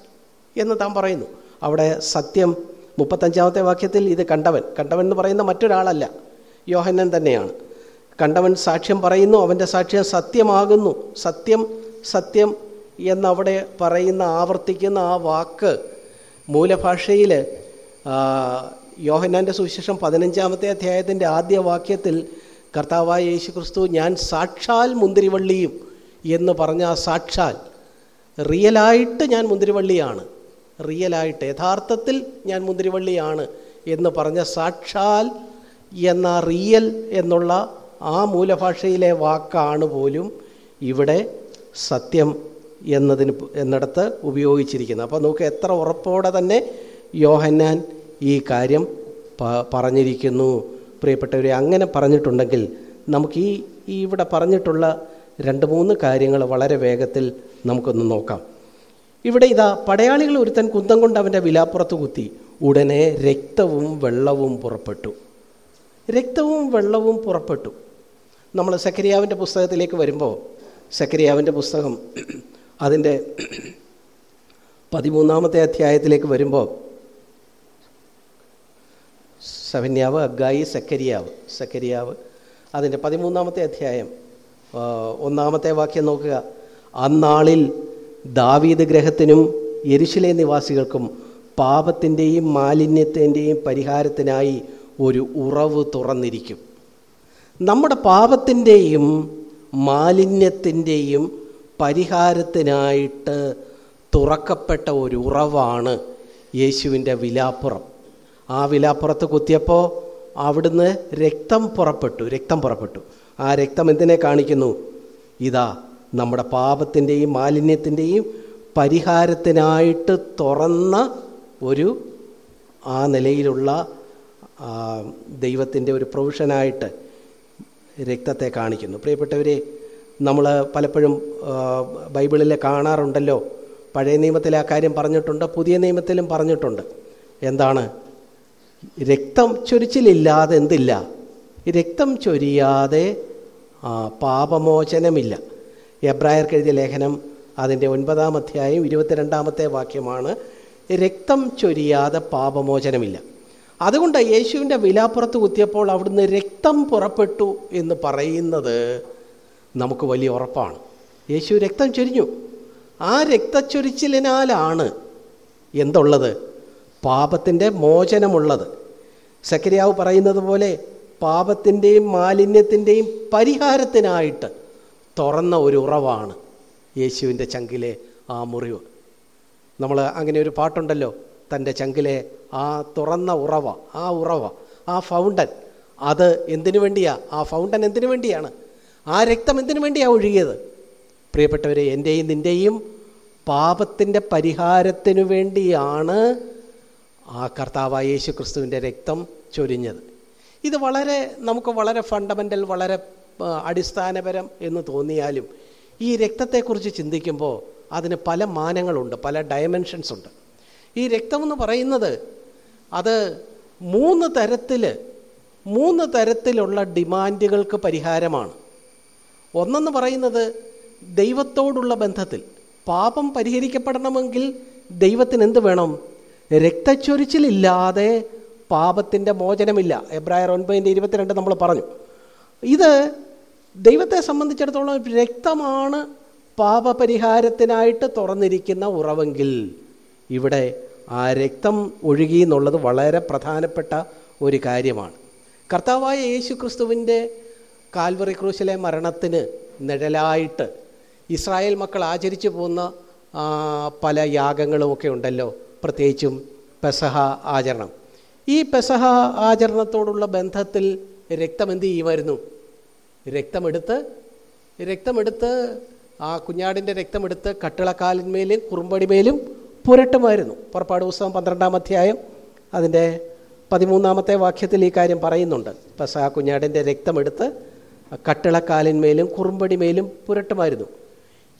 എന്ന് താൻ പറയുന്നു. അവിടെ സത്യം മുപ്പത്തഞ്ചാമത്തെ വാക്യത്തിൽ ഇത് കണ്ടവൻ കണ്ടവൻ എന്ന് പറയുന്ന മറ്റൊരാളല്ല യോഹന്നൻ തന്നെയാണ്. കണ്ടവൻ സാക്ഷ്യം പറയുന്നു അവന്റെ സാക്ഷ്യം സത്യമാകുന്നു. സത്യം സത്യം എന്നവിടെ പറയുന്ന ആവർത്തിക്കുന്ന ആ വാക്ക് മൂലഭാഷയിൽ യോഹന്നാന്റെ സുവിശേഷം പതിനഞ്ചാമത്തെ അധ്യായത്തിന്റെ ആദ്യ വാക്യത്തിൽ കർത്താവായ യേശു ക്രിസ്തു ഞാൻ സാക്ഷാൽ മുന്തിരിവള്ളിയും എന്ന് പറഞ്ഞ ആ സാക്ഷാൽ റിയലായിട്ട് ഞാൻ മുന്തിരിവള്ളിയാണ്. റിയലായിട്ട് യഥാർത്ഥത്തിൽ ഞാൻ മുന്തിരിവള്ളിയാണ് എന്ന് പറഞ്ഞ സാക്ഷാൽ എന്ന റിയൽ എന്നുള്ള ആ മൂലഭാഷയിലെ വാക്കാണ് പോലും ഇവിടെ സത്യം എന്നതിന് എന്നിടത്ത് ഉപയോഗിച്ചിരിക്കുന്നത്. അപ്പോൾ നമുക്ക് എത്ര ഉറപ്പോടെ തന്നെ യോഹന്നാൻ ഈ കാര്യം പറഞ്ഞിരിക്കുന്നു. പ്രിയപ്പെട്ടവരെ അങ്ങനെ പറഞ്ഞിട്ടുണ്ടെങ്കിൽ നമുക്ക് ഈ ഇവിടെ പറഞ്ഞിട്ടുള്ള രണ്ട് മൂന്ന് കാര്യങ്ങൾ വളരെ വേഗത്തിൽ നമുക്കൊന്ന് നോക്കാം. ഇവിടെ ഇതാ പടയാളികൾ ഒരുത്തൻ കുന്തം കൊണ്ട് അവന്റെ വിലാപ്പുറത്ത് കുത്തി. ഉടനെ രക്തവും വെള്ളവും പുറപ്പെട്ടു. രക്തവും വെള്ളവും പുറപ്പെട്ടു. നമ്മൾ സക്കരിയാവിന്റെ പുസ്തകത്തിലേക്ക് വരുമ്പോൾ സക്കരിയാവിന്റെ പുസ്തകം അതിന്റെ പതിമൂന്നാമത്തെ അധ്യായത്തിലേക്ക് വരുമ്പോൾ സവന്യാവ് അഗായി സക്കരിയാവ്. സക്കരിയാവ്. അതിന്റെ പതിമൂന്നാമത്തെ അധ്യായം ഒന്നാമത്തെ വാക്യം നോക്കുക. അന്നാളിൽ ദാവീദ് ഗ്രഹത്തിനും എരിശിലെ നിവാസികൾക്കും പാപത്തിന്റെയും മാലിന്യത്തിന്റെയും പരിഹാരത്തിനായി ഒരു ഉറവ് തുറന്നിരിക്കും. നമ്മുടെ പാപത്തിന്റെയും മാലിന്യത്തിന്റെയും പരിഹാരത്തിനായിട്ട് തുറക്കപ്പെട്ട ഒരു ഉറവാണ് യേശുവിന്റെ വിലാപ്പുറം. ആ വിലാപ്പുറത്ത് കുത്തിയപ്പോൾ അവിടുന്ന് രക്തം പുറപ്പെട്ടു രക്തം പുറപ്പെട്ടു. ആ രക്തം എന്തിനെ കാണിക്കുന്നു? ഇതാ നമ്മുടെ പാപത്തിന്റെയും മാലിന്യത്തിന്റെയും പരിഹാരത്തിനായിട്ട് തുറന്ന ഒരു ആ നിലയിലുള്ള ദൈവത്തിന്റെ ഒരു പ്രൊവിഷനായിട്ട് രക്തത്തെ കാണിക്കുന്നു. പ്രിയപ്പെട്ടവരെ നമ്മൾ പലപ്പോഴും ബൈബിളിൽ കാണാറുണ്ടല്ലോ. പഴയ നിയമത്തിൽ ആ കാര്യം പറഞ്ഞിട്ടുണ്ട് പുതിയ നിയമത്തിലും പറഞ്ഞിട്ടുണ്ട്. എന്താണ്? രക്തം ചൊരിച്ചിലില്ലാതെ എന്തില്ല? രക്തം ചൊരിയാതെ പാപമോചനമില്ല. എബ്രായർക്ക് എഴുതിയ ലേഖനം അതിന്റെ ഒൻപതാം അധ്യായം ഇരുപത്തിരണ്ടാമത്തെ വാക്യമാണ് രക്തം ചൊരിയാതെ പാപമോചനമില്ല. അതുകൊണ്ട് യേശുവിന്റെ വിലാപ്പുറത്ത് കുത്തിയപ്പോൾ അവിടുന്ന് രക്തം പുറപ്പെട്ടു എന്ന് പറയുന്നത് നമുക്ക് വലിയ ഉറപ്പാണ്. യേശു രക്തം ചൊരിഞ്ഞു. ആ രക്തച്ചൊരിച്ചിലിനാലാണ് എന്തുള്ളത്? പാപത്തിന്റെ മോചനമുള്ളത്. സക്കരിയാവ് പറയുന്നത് പോലെ പാപത്തിന്റെയും മാലിന്യത്തിന്റെയും പരിഹാരത്തിനായിട്ട് തുറന്ന ഒരു ഉറവാണ് യേശുവിന്റെ ചങ്കിലെ ആ മുറിവ്. നമ്മൾ അങ്ങനെ ഒരു പാട്ടുണ്ടല്ലോ തന്റെ ചങ്കിലെ ആ തുറന്ന ഉറവ ആ ഉറവ ആ ഫൗണ്ടൻ. അത് എന്തിനു വേണ്ടിയാ? ആ ഫൗണ്ടൻ എന്തിനു വേണ്ടിയാണ്? ആ രക്തം എന്തിനു വേണ്ടിയാണ് ഒഴുകിയത്? പ്രിയപ്പെട്ടവരെ എന്റെയും നിന്റെയും പാപത്തിന്റെ പരിഹാരത്തിനു വേണ്ടിയാണ് ആ കർത്താവായ യേശു ക്രിസ്തുവിന്റെ രക്തം ചൊരിഞ്ഞത്. ഇത് വളരെ നമുക്ക് വളരെ ഫണ്ടമെന്റൽ വളരെ അടിസ്ഥാനപരം എന്ന് തോന്നിയാലും ഈ രക്തത്തെക്കുറിച്ച് ചിന്തിക്കുമ്പോൾ അതിന് പല മാനങ്ങളുണ്ട് പല ഡയമെൻഷൻസ് ഉണ്ട്. ഈ രക്തമെന്ന് പറയുന്നത് അത് മൂന്ന് തരത്തിൽ മൂന്ന് തരത്തിലുള്ള ഡിമാൻഡുകൾക്ക് പരിഹാരമാണ്. ഒന്നെന്ന് പറയുന്നത് ദൈവത്തോടുള്ള ബന്ധത്തിൽ പാപം പരിഹരിക്കപ്പെടണമെങ്കിൽ ദൈവത്തിന് എന്ത് വേണം? രക്തച്ചൊരിച്ചിലില്ലാതെ പാപത്തിന്റെ മോചനമില്ല. എബ്രായർ ഒൻപതിന്റെ ഇരുപത്തിരണ്ട് നമ്മൾ പറഞ്ഞു. ഇത് ദൈവത്തെ സംബന്ധിച്ചിടത്തോളം രക്തമാണ് പാപപരിഹാരത്തിനായിട്ട് തുറന്നിരിക്കുന്ന ഉറവെങ്കിൽ ഇവിടെ ആ രക്തം ഒഴുകി എന്നുള്ളത് വളരെ പ്രധാനപ്പെട്ട ഒരു കാര്യമാണ്. കർത്താവായ യേശു ക്രിസ്തുവിന്റെ കാൽവറി ക്രൂശിലെ മരണത്തിന് നിഴലായിട്ട് ഇസ്രായേൽ മക്കൾ ആചരിച്ചു പോകുന്ന പല യാഗങ്ങളുമൊക്കെ ഉണ്ടല്ലോ. പ്രത്യേകിച്ചും പെസഹ ആചരണം. ഈ പെസഹ ആചരണത്തോടുള്ള ബന്ധത്തിൽ രക്തം എന്ത് ചെയ്യുമായിരുന്നു? രക്തമെടുത്ത് രക്തമെടുത്ത് ആ കുഞ്ഞാടിന്റെ രക്തമെടുത്ത് കട്ടിളക്കാലിന്മേലും കുറുമ്പടിമേലും പുരട്ടുമായിരുന്നു. പുറപ്പാട് പുസ്തകം പന്ത്രണ്ടാം അധ്യായം അതിന്റെ പതിമൂന്നാമത്തെ വാക്യത്തിൽ ഈ കാര്യം പറയുന്നുണ്ട്. പെസഹ കുഞ്ഞാടിന്റെ രക്തമെടുത്ത് കട്ടിളക്കാലിന്മേലും കുറുമ്പടിമേലും പുരട്ടുമായിരുന്നു.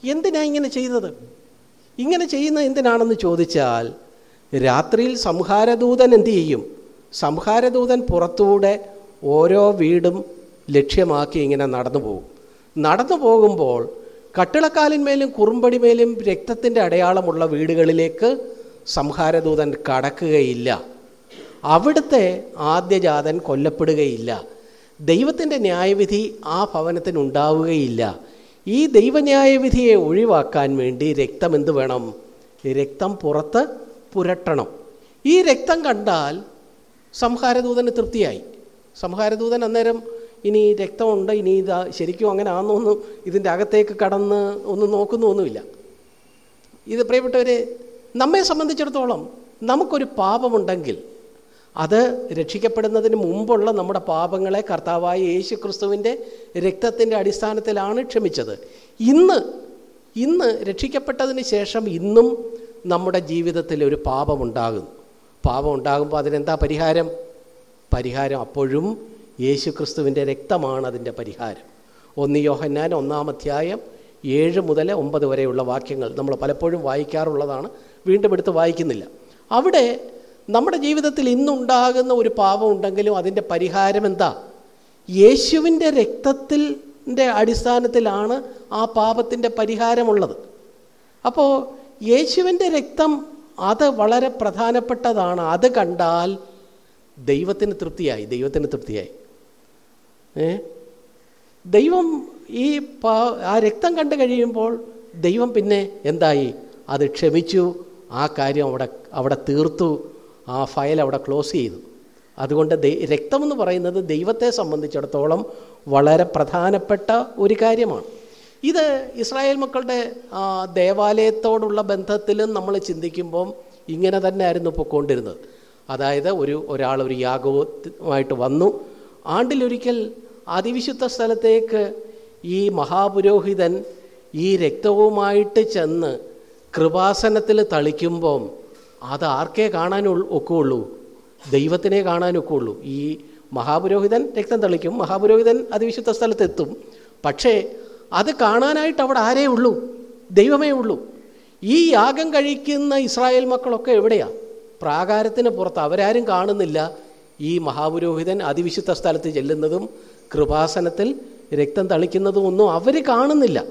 എന്തിനാണ് ഇങ്ങനെ ചെയ്തത് ഇങ്ങനെ ചെയ്യുന്ന എന്തിനാണെന്ന് ചോദിച്ചാൽ രാത്രിയിൽ സംഹാരദൂതൻ എന്തു ചെയ്യും? സംഹാരദൂതൻ പുറത്തൂടെ ഓരോ വീടും ലക്ഷ്യമാക്കി ഇങ്ങനെ നടന്നു പോകും. നടന്നു പോകുമ്പോൾ കട്ടിളക്കാലിന്മേലും കുറുമ്പടിമേലും രക്തത്തിന്റെ അടയാളമുള്ള വീടുകളിലേക്ക് സംഹാരദൂതൻ കടക്കുകയില്ല. അവിടുത്തെ ആദ്യജാതൻ കൊല്ലപ്പെടുകയില്ല. ദൈവത്തിന്റെ ന്യായവിധി ആ ഭവനത്തിന് ഉണ്ടാവുകയില്ല ഈ ദൈവന്യായവിധിയെ ഒഴിവാക്കാൻ വേണ്ടി രക്തം എന്ത് വേണം? രക്തം പുറത്ത് പുരട്ടണം. ഈ രക്തം കണ്ടാൽ സംഹാരദൂതന് തൃപ്തിയായി. സംഹാരദൂതൻ അന്നേരം ഇനി രക്തമുണ്ട് ഇനി ഇതാ ശരിക്കും അങ്ങനെ ആണെന്നൊന്നും ഇതിന്റെ അകത്തേക്ക് കടന്ന് ഒന്നും നോക്കുന്നൊന്നുമില്ല. ഇത് പ്രിയപ്പെട്ടവരെ നമ്മെ സംബന്ധിച്ചിടത്തോളം നമുക്കൊരു പാപമുണ്ടെങ്കിൽ അത് രക്ഷിക്കപ്പെടുന്നതിന് മുമ്പുള്ള നമ്മുടെ പാപങ്ങളെ കർത്താവായ യേശു ക്രിസ്തുവിന്റെ രക്തത്തിന്റെ അടിസ്ഥാനത്തിലാണ് ക്ഷമിച്ചത്. ഇന്ന് ഇന്ന് രക്ഷിക്കപ്പെട്ടതിന് ശേഷം ഇന്നും നമ്മുടെ ജീവിതത്തിൽ ഒരു പാപമുണ്ടാകുന്നു. പാപം ഉണ്ടാകുമ്പോൾ അതിനെന്താ പരിഹാരം? പരിഹാരം അപ്പോഴും യേശു ക്രിസ്തുവിന്റെ രക്തമാണ് അതിന്റെ പരിഹാരം. ഒന്ന് യോഹന്നാൻ ഒന്നാം അധ്യായം ഏഴ് മുതൽ ഒമ്പത് വരെയുള്ള വാക്യങ്ങൾ നമ്മൾ പലപ്പോഴും വായിക്കാറുള്ളതാണ്. വീണ്ടും എടുത്ത് വായിക്കുന്നില്ല. അവിടെ നമ്മുടെ ജീവിതത്തിൽ ഇന്നുണ്ടാകുന്ന ഒരു പാപം ഉണ്ടെങ്കിലും അതിന്റെ പരിഹാരം എന്താ? യേശുവിന്റെ രക്തത്തിൽ അടിസ്ഥാനത്തിലാണ് ആ പാപത്തിന്റെ പരിഹാരമുള്ളത്. അപ്പോൾ യേശുവിന്റെ രക്തം അത് വളരെ പ്രധാനപ്പെട്ടതാണ്. അത് കണ്ടാൽ ദൈവത്തിന് തൃപ്തിയായി ദൈവത്തിന് തൃപ്തിയായി. ഏ? ദൈവം ഈ ആ രക്തം കണ്ടു കഴിയുമ്പോൾ ദൈവം പിന്നെ എന്തായി? അത് ക്ഷമിച്ചു ആ കാര്യം അവിടെ അവിടെ തീർത്തു ആ ഫയൽ അവിടെ ക്ലോസ് ചെയ്തു. അതുകൊണ്ട് രക്തമെന്ന് പറയുന്നത് ദൈവത്തെ സംബന്ധിച്ചിടത്തോളം വളരെ പ്രധാനപ്പെട്ട ഒരു കാര്യമാണ്. ഇത് ഇസ്രായേൽ മക്കളുടെ ദേവാലയത്തോടുള്ള ബന്ധത്തിലും നമ്മൾ ചിന്തിക്കുമ്പം ഇങ്ങനെ തന്നെ ആയിരുന്നു പൊയ്ക്കൊണ്ടിരുന്നത് അതായത് ഒരു ഒരാൾ ഒരു യാഗവുമായിട്ട് വന്നു. ആണ്ടിലൊരിക്കൽ അതിവിശുദ്ധ സ്ഥലത്തേക്ക് ഈ മഹാപുരോഹിതൻ ഈ രക്തവുമായിട്ട് ചെന്ന് കൃപാസനത്തിൽ തളിക്കുമ്പം അത് ആർക്കേ കാണാൻ ഒക്കുള്ളൂ? ദൈവത്തിനെ കാണാൻ ഒക്കുള്ളൂ. ഈ മഹാപുരോഹിതൻ രക്തം തളിക്കും മഹാപുരോഹിതൻ അതിവിശുദ്ധ സ്ഥലത്തെത്തും. പക്ഷേ അത് കാണാനായിട്ട് അവിടെ ആരേ ഉള്ളൂ? ദൈവമേ ഉള്ളൂ. ഈ യാഗം കഴിക്കുന്ന ഇസ്രായേൽ മക്കളൊക്കെ എവിടെയാണ് പ്രാകാരത്തിന് പുറത്ത്. അവരാരും കാണുന്നില്ല. ഈ മഹാപുരോഹിതൻ അതിവിശുദ്ധ സ്ഥലത്ത് ചെല്ലുന്നതും കൃപാസനത്തിൽ രക്തം തളിക്കുന്നതും ഒന്നും അവർ കാണുന്നില്ല.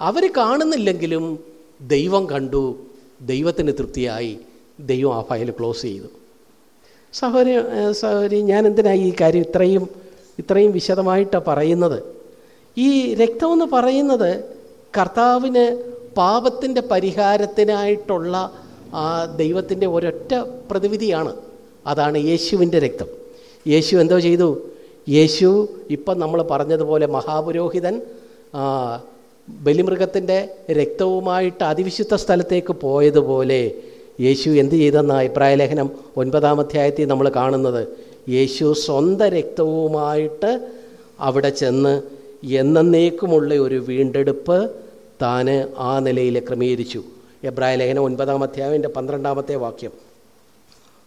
അവർ കാണുന്നില്ലെങ്കിലും ദൈവം കണ്ടു. ദൈവത്തിന് തൃപ്തിയായി. ദൈവം ആ ഫയൽ ക്ലോസ് ചെയ്തു. സഹോദരി സഹോദരി ഞാൻ എന്തിനായി ഈ കാര്യം ഇത്രയും ഇത്രയും വിശദമായിട്ടാണ് പറയുന്നത്? ഈ രക്തമെന്ന് പറയുന്നത് കർത്താവിന് പാപത്തിന്റെ പരിഹാരത്തിനായിട്ടുള്ള ദൈവത്തിന്റെ ഒരൊറ്റ പ്രതിവിധിയാണ്. അതാണ് യേശുവിന്റെ രക്തം. യേശു എന്തോ ചെയ്തു? യേശു ഇപ്പം നമ്മൾ പറഞ്ഞതുപോലെ മഹാപുരോഹിതൻ ബലിമൃഗത്തിന്റെ രക്തവുമായിട്ട് അതിവിശുദ്ധ സ്ഥലത്തേക്ക് പോയതുപോലെ യേശു എന്ത് ചെയ്തെന്ന അഭിപ്രായ ലേഖനം ഒൻപതാമധ്യായത്തിൽ നമ്മൾ കാണുന്നത്. യേശു സ്വന്തം രക്തവുമായിട്ട് അവിടെ ചെന്ന് എന്നേക്കുമുള്ള ഒരു വീണ്ടെടുപ്പ് താൻ ആ നിലയിൽ ക്രമീകരിച്ചു. എബ്രായ ലേഖന ഒൻപതാം അധ്യായന്റെ പന്ത്രണ്ടാമത്തെ വാക്യം.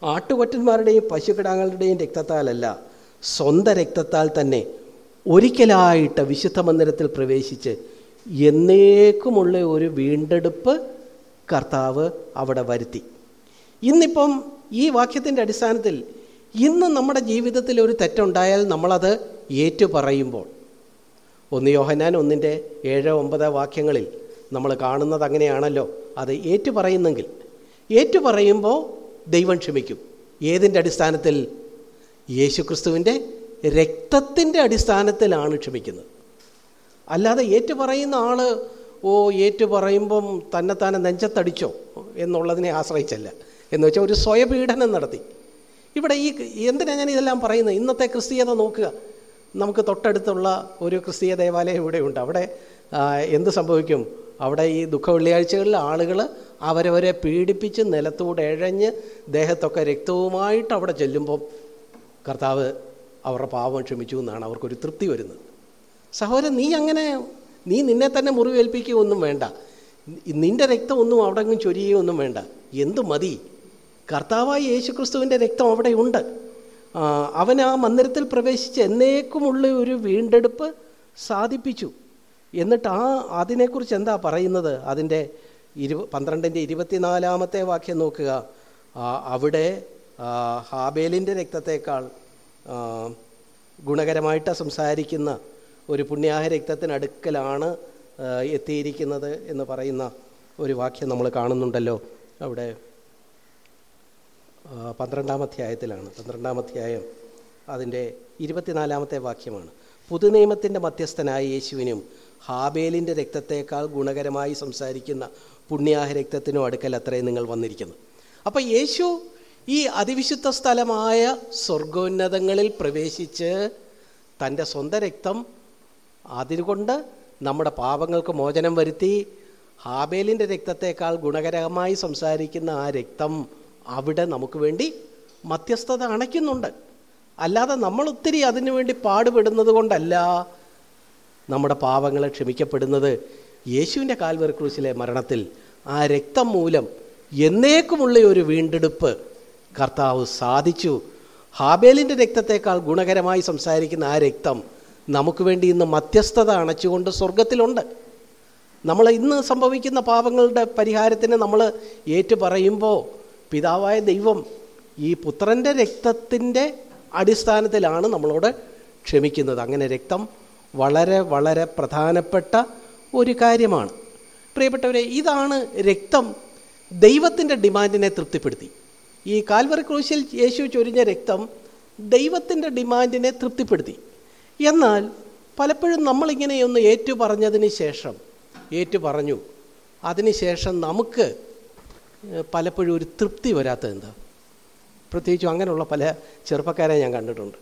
ആട്ടുകൊറ്റന്മാരുടെയും പശുക്കിടാങ്ങളുടെയും രക്തത്താലല്ല സ്വന്തം രക്തത്താൽ തന്നെ ഒരിക്കലായിട്ട് വിശുദ്ധ മന്ദിരത്തിൽ പ്രവേശിച്ച് എന്നേക്കുമുള്ള ഒരു വീണ്ടെടുപ്പ് കർത്താവ് അവിടെ വരുത്തി. ഇന്നിപ്പം ഈ വാക്യത്തിന്റെ അടിസ്ഥാനത്തിൽ ഇന്ന് നമ്മുടെ ജീവിതത്തിൽ ഒരു തെറ്റുണ്ടായാൽ നമ്മളത് ഏറ്റുപറയുമ്പോൾ ഒന്ന് യോഹനാൻ ഒന്നിന്റെ ഏഴ് ഒമ്പത് വാക്യങ്ങളിൽ നമ്മൾ കാണുന്നത് അങ്ങനെയാണല്ലോ. അത് ഏറ്റുപറയുന്നെങ്കിൽ ഏറ്റുപറയുമ്പോൾ ദൈവം ക്ഷമിക്കും. ഏതിന്റെ അടിസ്ഥാനത്തിൽ? യേശുക്രിസ്തുവിന്റെ രക്തത്തിന്റെ അടിസ്ഥാനത്തിലാണ് ക്ഷമിക്കുന്നത്. അല്ലാതെ ഏറ്റുപറയുന്ന ആൾ ഓ ഏറ്റുപറയുമ്പം തന്നെത്താനെ നെഞ്ചത്തടിച്ചോ? എന്നുള്ളതിനെ ആശ്രയിച്ചല്ല. എന്ന് വെച്ചാൽ ഒരു സ്വയപീഡനം നടത്തി. ഇവിടെ ഈ എന്തിനാണ് ഞാൻ ഇതെല്ലാം പറയുന്നത്? ഇന്നത്തെ ക്രിസ്തീയത നോക്കുക. നമുക്ക് തൊട്ടടുത്തുള്ള ഒരു ക്രിസ്തീയ ദേവാലയം ഇവിടെ ഉണ്ട്. അവിടെ എന്ത് സംഭവിക്കും? അവിടെ ഈ ദുഃഖ വെള്ളിയാഴ്ചകളിൽ ആളുകൾ അവരവരെ പീഡിപ്പിച്ച് നിലത്തൂടെ എഴഞ്ഞ് ദേഹത്തൊക്കെ രക്തവുമായിട്ട് അവിടെ ചെല്ലുമ്പം കർത്താവ് അവരുടെ പാപം ക്ഷമിച്ചു എന്നാണ് അവർക്കൊരു തൃപ്തി വരുന്നത്. സഹോദരൻ നീ അങ്ങനെ നീ നിന്നെ തന്നെ മുറിവേൽപ്പിക്കുകയൊന്നും വേണ്ട. നിന്റെ നിന്റെ രക്തം ഒന്നും അവിടെ ചൊരിയുകയൊന്നും വേണ്ട. എന്തു മതി? കർത്താവായ യേശുക്രിസ്തുവിന്റെ രക്തം അവിടെയുണ്ട് ആ, അവൻ ആ മന്ദിരത്തിൽ പ്രവേശിച്ച് എന്നേക്കുമുള്ള ഒരു വീണ്ടെടുപ്പ് സാധിപ്പിച്ചു. എന്നിട്ട് ആ അതിനെക്കുറിച്ച് എന്താ പറയുന്നത്? അതിന്റെ ഇരു പന്ത്രണ്ടിന്റെ ഇരുപത്തിനാലാമത്തെ വാക്യം നോക്കുക. അവിടെ ഹാബേലിന്റെ രക്തത്തേക്കാൾ ഗുണകരമായിട്ട് സംസാരിക്കുന്ന ഒരു പുണ്യാഹ രക്തത്തിനടുക്കലാണ് എത്തിയിരിക്കുന്നത് എന്ന് പറയുന്ന ഒരു വാക്യം നമ്മൾ കാണുന്നുണ്ടല്ലോ. അവിടെ പന്ത്രണ്ടാം അധ്യായത്തിലാണ്. പന്ത്രണ്ടാം അധ്യായം അതിന്റെ ഇരുപത്തിനാലാമത്തെ വാക്യമാണ്. പുതുനിയമത്തിന്റെ മധ്യസ്ഥനായ യേശുവിനും ഹാബേലിന്റെ രക്തത്തേക്കാൾ ഗുണകരമായി സംസാരിക്കുന്ന പുണ്യാഹ രക്തത്തിനും അടുക്കൽ അത്രയും നിങ്ങൾ വന്നിരിക്കുന്നു. അപ്പോൾ യേശു ഈ അതിവിശുദ്ധ സ്ഥലമായ സ്വർഗോന്നതങ്ങളിൽ പ്രവേശിച്ച് തന്റെ സ്വന്തം രക്തം അതിനുകൊണ്ട് നമ്മുടെ പാപങ്ങൾക്ക് മോചനം വരുത്തി ഹാബേലിന്റെ രക്തത്തേക്കാൾ ഗുണകരമായി സംസാരിക്കുന്ന ആ രക്തം അവിടെ നമുക്ക് വേണ്ടി മധ്യസ്ഥത അണയ്ക്കുന്നുണ്ട്. അല്ലാതെ നമ്മൾ ഒത്തിരി അതിനു വേണ്ടി പാടുപെടുന്നത് കൊണ്ടല്ല നമ്മുടെ പാവങ്ങളെ ക്ഷമിക്കപ്പെടുന്നത്. യേശുവിന്റെ കാൽവറി ക്രൂശിലെ മരണത്തിൽ ആ രക്തം മൂലം എന്നേക്കുമുള്ള ഒരു വീണ്ടെടുപ്പ് കർത്താവ് സാധിച്ചു. ഹാബേലിന്റെ രക്തത്തേക്കാൾ ഗുണകരമായി സംസാരിക്കുന്ന ആ രക്തം നമുക്ക് വേണ്ടി ഇന്ന് മധ്യസ്ഥത അണച്ചുകൊണ്ട് സ്വർഗത്തിലുണ്ട് നമ്മൾ ഇന്ന് സംഭവിക്കുന്ന പാപങ്ങളുടെ പരിഹാരത്തിന് നമ്മൾ ഏറ്റു പറയുമ്പോൾ പിതാവായ ദൈവം ഈ പുത്രന്റെ രക്തത്തിന്റെ അടിസ്ഥാനത്തിലാണ് നമ്മളോട് ക്ഷമിക്കുന്നത്. അങ്ങനെ രക്തം വളരെ വളരെ പ്രധാനപ്പെട്ട ഒരു കാര്യമാണ്. പ്രിയപ്പെട്ടവരെ ഇതാണ് രക്തം ദൈവത്തിന്റെ ഡിമാൻഡിനെ തൃപ്തിപ്പെടുത്തി. ഈ കാൽവറി ക്രൂശിൽ യേശു ചൊരിഞ്ഞ രക്തം ദൈവത്തിന്റെ ഡിമാൻഡിനെ തൃപ്തിപ്പെടുത്തി. എന്നാൽ പലപ്പോഴും നമ്മളിങ്ങനെയൊന്ന് ഏറ്റു പറഞ്ഞതിന് ശേഷം ഏറ്റു പറഞ്ഞു അതിനുശേഷം നമുക്ക് പലപ്പോഴും ഒരു തൃപ്തി വരാത്തത് എന്താ പ്രത്യേകിച്ചും അങ്ങനെയുള്ള പല ചെറുപ്പക്കാരെ ഞാൻ കണ്ടിട്ടുണ്ട്.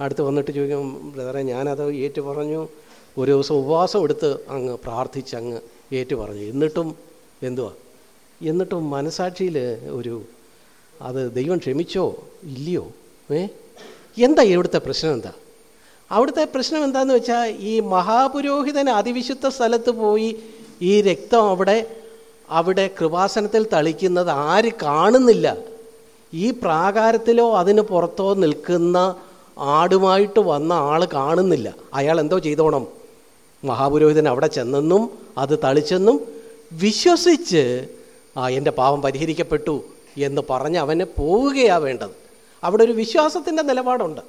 അടുത്ത് വന്നിട്ട് ചോദിക്കും ബ്രദറെ ഞാനത് ഏറ്റു പറഞ്ഞു ഒരു ദിവസം ഉപവാസം എടുത്ത് അങ്ങ് പ്രാർത്ഥിച്ച് അങ്ങ് ഏറ്റു പറഞ്ഞു എന്നിട്ടും എന്തുവാ? എന്നിട്ടും മനസാക്ഷിയിൽ ഒരു അത് ദൈവം ക്ഷമിച്ചോ? ഇല്ലയോ? ഏ? എന്താ ഇവിടുത്തെ പ്രശ്നം എന്താ? അവിടുത്തെ പ്രശ്നം എന്താണെന്ന് വെച്ചാൽ ഈ മഹാപുരോഹിതൻ അതിവിശുദ്ധ സ്ഥലത്ത് പോയി ഈ രക്തം അവിടെ അവിടെ കൃപാസനത്തിൽ തളിക്കുന്നത് ആര് കാണുന്നില്ല. ഈ പ്രാകാരത്തിലോ അതിന് പുറത്തോ നിൽക്കുന്ന ആടുമായിട്ട് വന്ന ആൾ കാണുന്നില്ല. അയാൾ എന്തോ ചെയ്തോണം. മഹാപുരോഹിതൻ അവിടെ ചെന്നെന്നും അത് തളിച്ചെന്നും വിശ്വസിച്ച് ആ എന്റെ പാവം പരിഹരിക്കപ്പെട്ടു എന്ന് പറഞ്ഞ് അവന് പോവുകയാണ് വേണ്ടത്. അവിടെ ഒരു വിശ്വാസത്തിന്റെ നിലപാടുണ്ട്.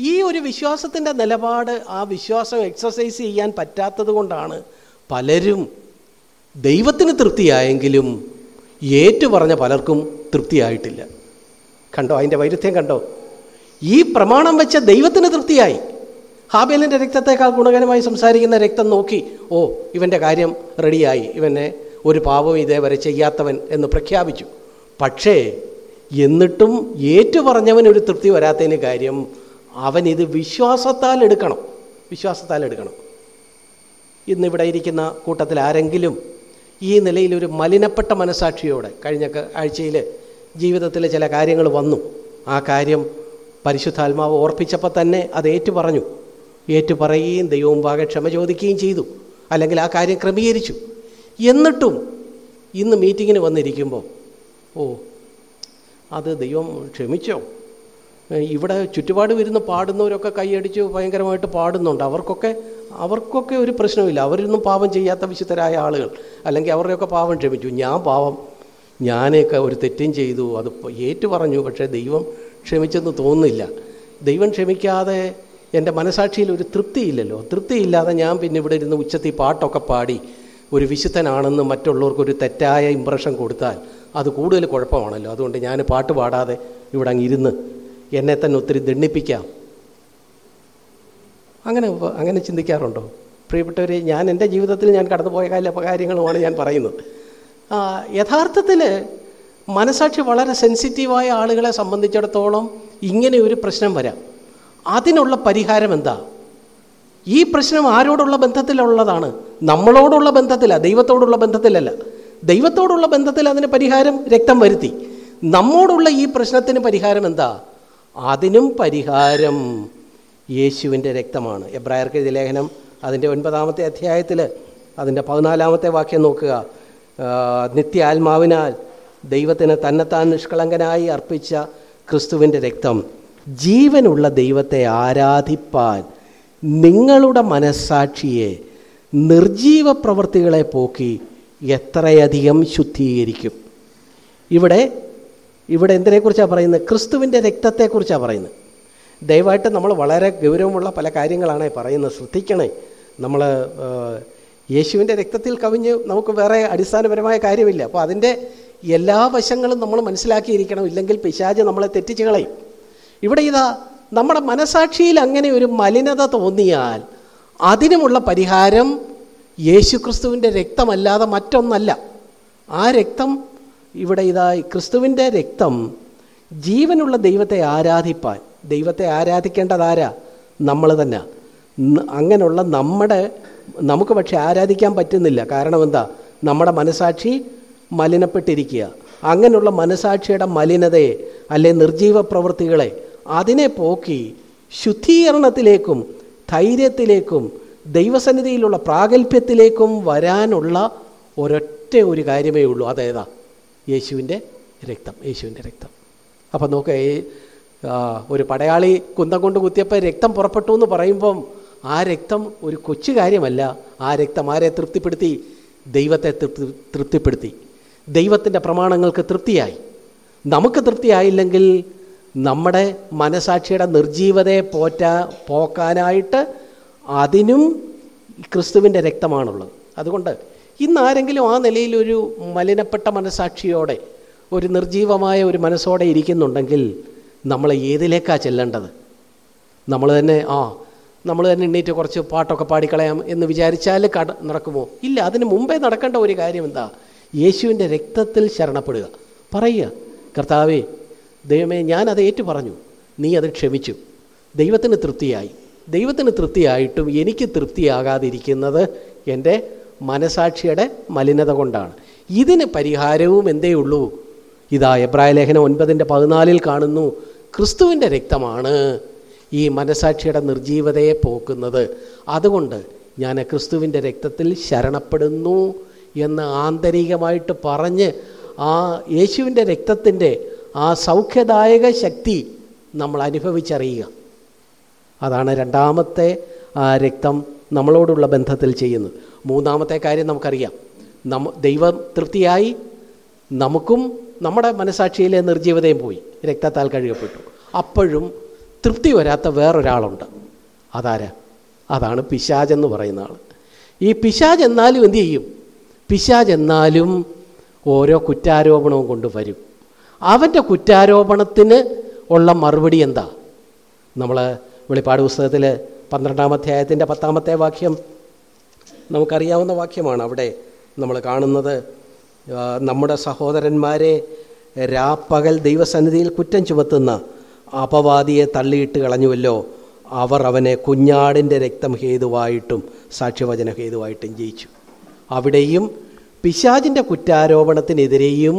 ഈ ഒരു വിശ്വാസത്തിന്റെ നിലപാട് ആ വിശ്വാസം എക്സസൈസ് ചെയ്യാൻ പറ്റാത്തത് കൊണ്ടാണ് പലരും ദൈവത്തിന് തൃപ്തിയായെങ്കിലും ഏറ്റു പറഞ്ഞ പലർക്കും തൃപ്തിയായിട്ടില്ല. കണ്ടോ? അതിന്റെ വൈരുദ്ധ്യം കണ്ടോ? ഈ പ്രമാണം വെച്ച ദൈവത്തിന് തൃപ്തിയായി. ഹാബേലിന്റെ രക്തത്തെക്കാൾ ഗുണകരമായി സംസാരിക്കുന്ന രക്തം നോക്കി ഓ ഇവന്റെ കാര്യം റെഡിയായി. ഇവനെ ഒരു പാപം ഇതേവരെ ചെയ്യാത്തവൻ എന്ന് പ്രഖ്യാപിച്ചു. പക്ഷേ എന്നിട്ടും ഏറ്റു പറഞ്ഞവൻ ഒരു തൃപ്തി വരാത്തതിന് കാര്യം അവൻ ഇത് വിശ്വാസത്താൽ എടുക്കണം. വിശ്വാസത്താൽ എടുക്കണം. ഇന്നിവിടെ ഇരിക്കുന്ന കൂട്ടത്തിൽ ആരെങ്കിലും ഈ നിലയിൽ ഒരു മലിനപ്പെട്ട മനസാക്ഷിയോടെ കഴിഞ്ഞ ആഴ്ചയിൽ ജീവിതത്തിൽ ചില കാര്യങ്ങൾ വന്നു. ആ കാര്യം പരിശുദ്ധാത്മാവ് ഓർപ്പിച്ചപ്പോൾ തന്നെ അത് ഏറ്റു പറഞ്ഞു ഏറ്റു പറയുകയും ദൈവവും പാകെ ക്ഷമ ചോദിക്കുകയും ചെയ്തു. അല്ലെങ്കിൽ ആ കാര്യം ക്രമീകരിച്ചു. എന്നിട്ടും ഇന്ന് മീറ്റിങ്ങിന് വന്നിരിക്കുമ്പോൾ ഓ അത് ദൈവം ക്ഷമിച്ചോ? ഇവിടെ ചുറ്റുപാട് വരുന്ന പാടുന്നവരൊക്കെ കൈയടിച്ച് ഭയങ്കരമായിട്ട് പാടുന്നുണ്ട്. അവർക്കൊക്കെ അവർക്കൊക്കെ ഒരു പ്രശ്നമില്ല. അവരൊന്നും പാപം ചെയ്യാത്ത വിശുദ്ധരായ ആളുകൾ. അല്ലെങ്കിൽ അവരുടെയൊക്കെ പാപം ക്ഷമിച്ചു. ഞാൻ പാവം ഞാനൊക്കെ ഒരു തെറ്റും ചെയ്തു. അത് ഏറ്റു പറഞ്ഞു പക്ഷേ ദൈവം ക്ഷമിച്ചെന്ന് തോന്നുന്നില്ല. ദൈവം ക്ഷമിക്കാതെ എന്റെ മനസാക്ഷിയിൽ ഒരു തൃപ്തിയില്ലല്ലോ. തൃപ്തിയില്ലാതെ ഞാൻ പിന്നെ ഇവിടെ ഇരുന്ന് ഉച്ചത്തി പാട്ടൊക്കെ പാടി ഒരു വിശുദ്ധനാണെന്ന് മറ്റുള്ളവർക്ക് ഒരു തെറ്റായ ഇമ്പ്രഷൻ കൊടുത്താൽ അത് കൂടുതൽ കുഴപ്പമാണല്ലോ. അതുകൊണ്ട് ഞാൻ പാട്ട് പാടാതെ ഇവിടെ അങ്ങ് ഇരുന്ന് എന്നെ തന്നെ ഒത്തിരി ദണ്ണിപ്പിക്കാം അങ്ങനെ അങ്ങനെ ചിന്തിക്കാറുണ്ടോ? പ്രിയപ്പെട്ടവരെ ഞാൻ എന്റെ ജീവിതത്തിൽ ഞാൻ കടന്നുപോയ കാല കാര്യങ്ങളുമാണ് ഞാൻ പറയുന്നത്. യഥാർത്ഥത്തിൽ മനസാക്ഷി വളരെ സെൻസിറ്റീവായ ആളുകളെ സംബന്ധിച്ചിടത്തോളം ഇങ്ങനെ ഒരു പ്രശ്നം വരാം. അതിനുള്ള പരിഹാരം എന്താ? ഈ പ്രശ്നം ആരോടുള്ള ബന്ധത്തിലുള്ളതാണ്. നമ്മളോടുള്ള ബന്ധത്തില ദൈവത്തോടുള്ള ബന്ധത്തിലല്ല. ദൈവത്തോടുള്ള ബന്ധത്തിൽ അതിന് പരിഹാരം രക്തം വരുത്തി. നമ്മോടുള്ള ഈ പ്രശ്നത്തിന് പരിഹാരം എന്താ? അതിനും പരിഹാരം യേശുവിന്റെ രക്തമാണ്. എബ്രായർക്ക് എഴുതിയ ലേഖനം അതിന്റെ ഒൻപതാമത്തെ അധ്യായത്തിൽ അതിന്റെ പതിനാലാമത്തെ വാക്യം നോക്കുക. നിത്യ ആത്മാവിനാൽ ദൈവത്തിന് തന്നെത്താൻ നിഷ്കളങ്കനായി അർപ്പിച്ച ക്രിസ്തുവിന്റെ രക്തം. ജീവനുള്ള ദൈവത്തെ ആരാധിപ്പാൻ നിങ്ങളുടെ മനസ്സാക്ഷിയെ നിർജീവ പ്രവൃത്തികളെ പോക്കി എത്രയധികം ശുദ്ധീകരിക്കും. ഇവിടെ ഇവിടെ എന്തിനെക്കുറിച്ചാണ് പറയുന്നത്? ക്രിസ്തുവിന്റെ രക്തത്തെക്കുറിച്ചാണ് പറയുന്നത്. ദയവായിട്ട് നമ്മൾ വളരെ ഗൗരവമുള്ള പല കാര്യങ്ങളാണ് പറയുന്നത്. ശ്രദ്ധിക്കണേ. നമ്മൾ യേശുവിന്റെ രക്തത്തിൽ കവിഞ്ഞ് നമുക്ക് വേറെ അടിസ്ഥാനപരമായ കാര്യമില്ല. അപ്പോൾ അതിന്റെ എല്ലാ വശങ്ങളും നമ്മൾ മനസ്സിലാക്കിയിരിക്കണം. ഇല്ലെങ്കിൽ പിശാജ് നമ്മളെ തെറ്റിച്ച് കളയും. ഇവിടെ ഇതാ നമ്മുടെ മനസാക്ഷിയിൽ അങ്ങനെ ഒരു മലിനത തോന്നിയാൽ അതിനുമുള്ള പരിഹാരം യേശുക്രിസ്തുവിന്റെ രക്തമല്ലാതെ മറ്റൊന്നല്ല. ആ രക്തം ഇവിടെ ഇതായി ക്രിസ്തുവിന്റെ രക്തം ജീവനുള്ള ദൈവത്തെ ആരാധിപ്പാൻ. ദൈവത്തെ ആരാധിക്കേണ്ടതാരാ നമ്മൾ തന്നെ. അങ്ങനെയുള്ള നമ്മുടെ നമുക്ക് പക്ഷെ ആരാധിക്കാൻ പറ്റുന്നില്ല. കാരണം എന്താ? നമ്മുടെ മനസാക്ഷി മലിനപ്പെട്ടിരിക്കുക. അങ്ങനെയുള്ള മനസാക്ഷിയുടെ മലിനതയെ അല്ലെ നിർജീവ പ്രവൃത്തികളെ അതിനെ പോക്കി ശുദ്ധീകരണത്തിലേക്കും ധൈര്യത്തിലേക്കും ദൈവസന്നിധിയിലുള്ള പ്രാഗൽഭ്യത്തിലേക്കും വരാനുള്ള ഒരൊറ്റ ഒരു കാര്യമേ ഉള്ളൂ. അതേതാ? യേശുവിന്റെ രക്തം യേശുവിന്റെ രക്തം. അപ്പം നോക്കുക ഈ ഒരു പടയാളി കുന്തം കൊണ്ട് കുത്തിയപ്പോൾ രക്തം പുറപ്പെട്ടു എന്ന് പറയുമ്പം ആ രക്തം ഒരു കൊച്ചു കാര്യമല്ല. ആ രക്തം ആരെ തൃപ്തിപ്പെടുത്തി? ദൈവത്തെ തൃപ്തി തൃപ്തിപ്പെടുത്തി. ദൈവത്തിന്റെ പ്രമാണങ്ങൾക്ക് തൃപ്തിയായി. നമുക്ക് തൃപ്തിയായില്ലെങ്കിൽ നമ്മുടെ മനസാക്ഷിയുടെ നിർജീവതയെ പോറ്റാ പോക്കാനായിട്ട് അതിനും ക്രിസ്തുവിന്റെ രക്തമാണുള്ളത്. അതുകൊണ്ട് ഇന്ന് ആരെങ്കിലും ആ നിലയിൽ ഒരു മലിനപ്പെട്ട മനസാക്ഷിയോടെ ഒരു നിർജീവമായ ഒരു മനസ്സോടെ ഇരിക്കുന്നുണ്ടെങ്കിൽ നമ്മൾ ഏതിലേക്കാണ് ചെല്ലേണ്ടത്? നമ്മൾ തന്നെ ആ നമ്മൾ തന്നെ എണ്ണീറ്റ് കുറച്ച് പാട്ടൊക്കെ പാടിക്കളയാം എന്ന് വിചാരിച്ചാൽ കട നടക്കുമോ? ഇല്ല അതിന് മുമ്പേ നടക്കേണ്ട ഒരു കാര്യം എന്താ? യേശുവിന്റെ രക്തത്തിൽ ശരണപ്പെടുക. പറയുക കർത്താവേ ദൈവമേ ഞാൻ അത് ഏറ്റു പറഞ്ഞു. നീ അത് ക്ഷമിച്ചു. ദൈവത്തിന് തൃപ്തിയായി. ദൈവത്തിന് തൃപ്തിയായിട്ടും എനിക്ക് തൃപ്തിയാകാതിരിക്കുന്നത് എന്റെ മനസാക്ഷിയുടെ മലിനത കൊണ്ടാണ്. ഇതിന് പരിഹാരവും എന്തേ ഉള്ളൂ? ഇതാ എബ്രായലേഖനം ഒൻപതിന്റെ പതിനാലിൽ കാണുന്നു ക്രിസ്തുവിന്റെ രക്തമാണ് ഈ മനസാക്ഷിയുടെ നിർജീവതയെ പോക്കുന്നത്. അതുകൊണ്ട് ഞാൻ ക്രിസ്തുവിന്റെ രക്തത്തിൽ ശരണപ്പെടുന്നു എന്ന് ആന്തരികമായിട്ട് പറഞ്ഞ് ആ യേശുവിന്റെ രക്തത്തിന്റെ ആ സൗഖ്യദായക ശക്തി നമ്മൾ അനുഭവിച്ചറിയുക. അതാണ് രണ്ടാമത്തെ രക്തം നമ്മളോടുള്ള ബന്ധത്തിൽ ചെയ്യുന്നത്. മൂന്നാമത്തെ കാര്യം നമുക്കറിയാം. നമ്മ ദൈവം തൃപ്തിയായി നമുക്കും നമ്മുടെ മനസാക്ഷിയിലെ നിർജീവതയും പോയി. രക്തത്താൽ കഴുകപ്പെട്ടു. അപ്പോഴും തൃപ്തി വരാത്ത വേറൊരാളുണ്ട്. അതാരാ? അതാണ് പിശാജെന്ന് പറയുന്ന ആൾ ഈ പിശാജ് എന്നാലും എന്തു ചെയ്യും? പിശാജ് എന്നാലും ഓരോ കുറ്റാരോപണവും കൊണ്ട് വരും. അവന്റെ കുറ്റാരോപണത്തിന് ഉള്ള മറുപടി എന്താ? നമ്മൾ വെളിപ്പാട് പുസ്തകത്തിൽ പന്ത്രണ്ടാം അധ്യായത്തിന്റെ പത്താമത്തെ വാക്യം നമുക്കറിയാവുന്ന വാക്യമാണ് അവിടെ നമ്മൾ കാണുന്നത് നമ്മുടെ സഹോദരന്മാരെ രാപ്പകൽ ദൈവസന്നിധിയിൽ കുറ്റം ചുമത്തുന്ന അപവാദിയെ തള്ളിയിട്ട് കളഞ്ഞുവല്ലോ. അവർ അവനെ കുഞ്ഞാടിന്റെ രക്തം ഹേതുവായിട്ടും സാക്ഷ്യവചന ഹേതുവായിട്ടും ജയിച്ചു. അവിടെയും പിശാചിന്റെ കുറ്റാരോപണത്തിനെതിരെയും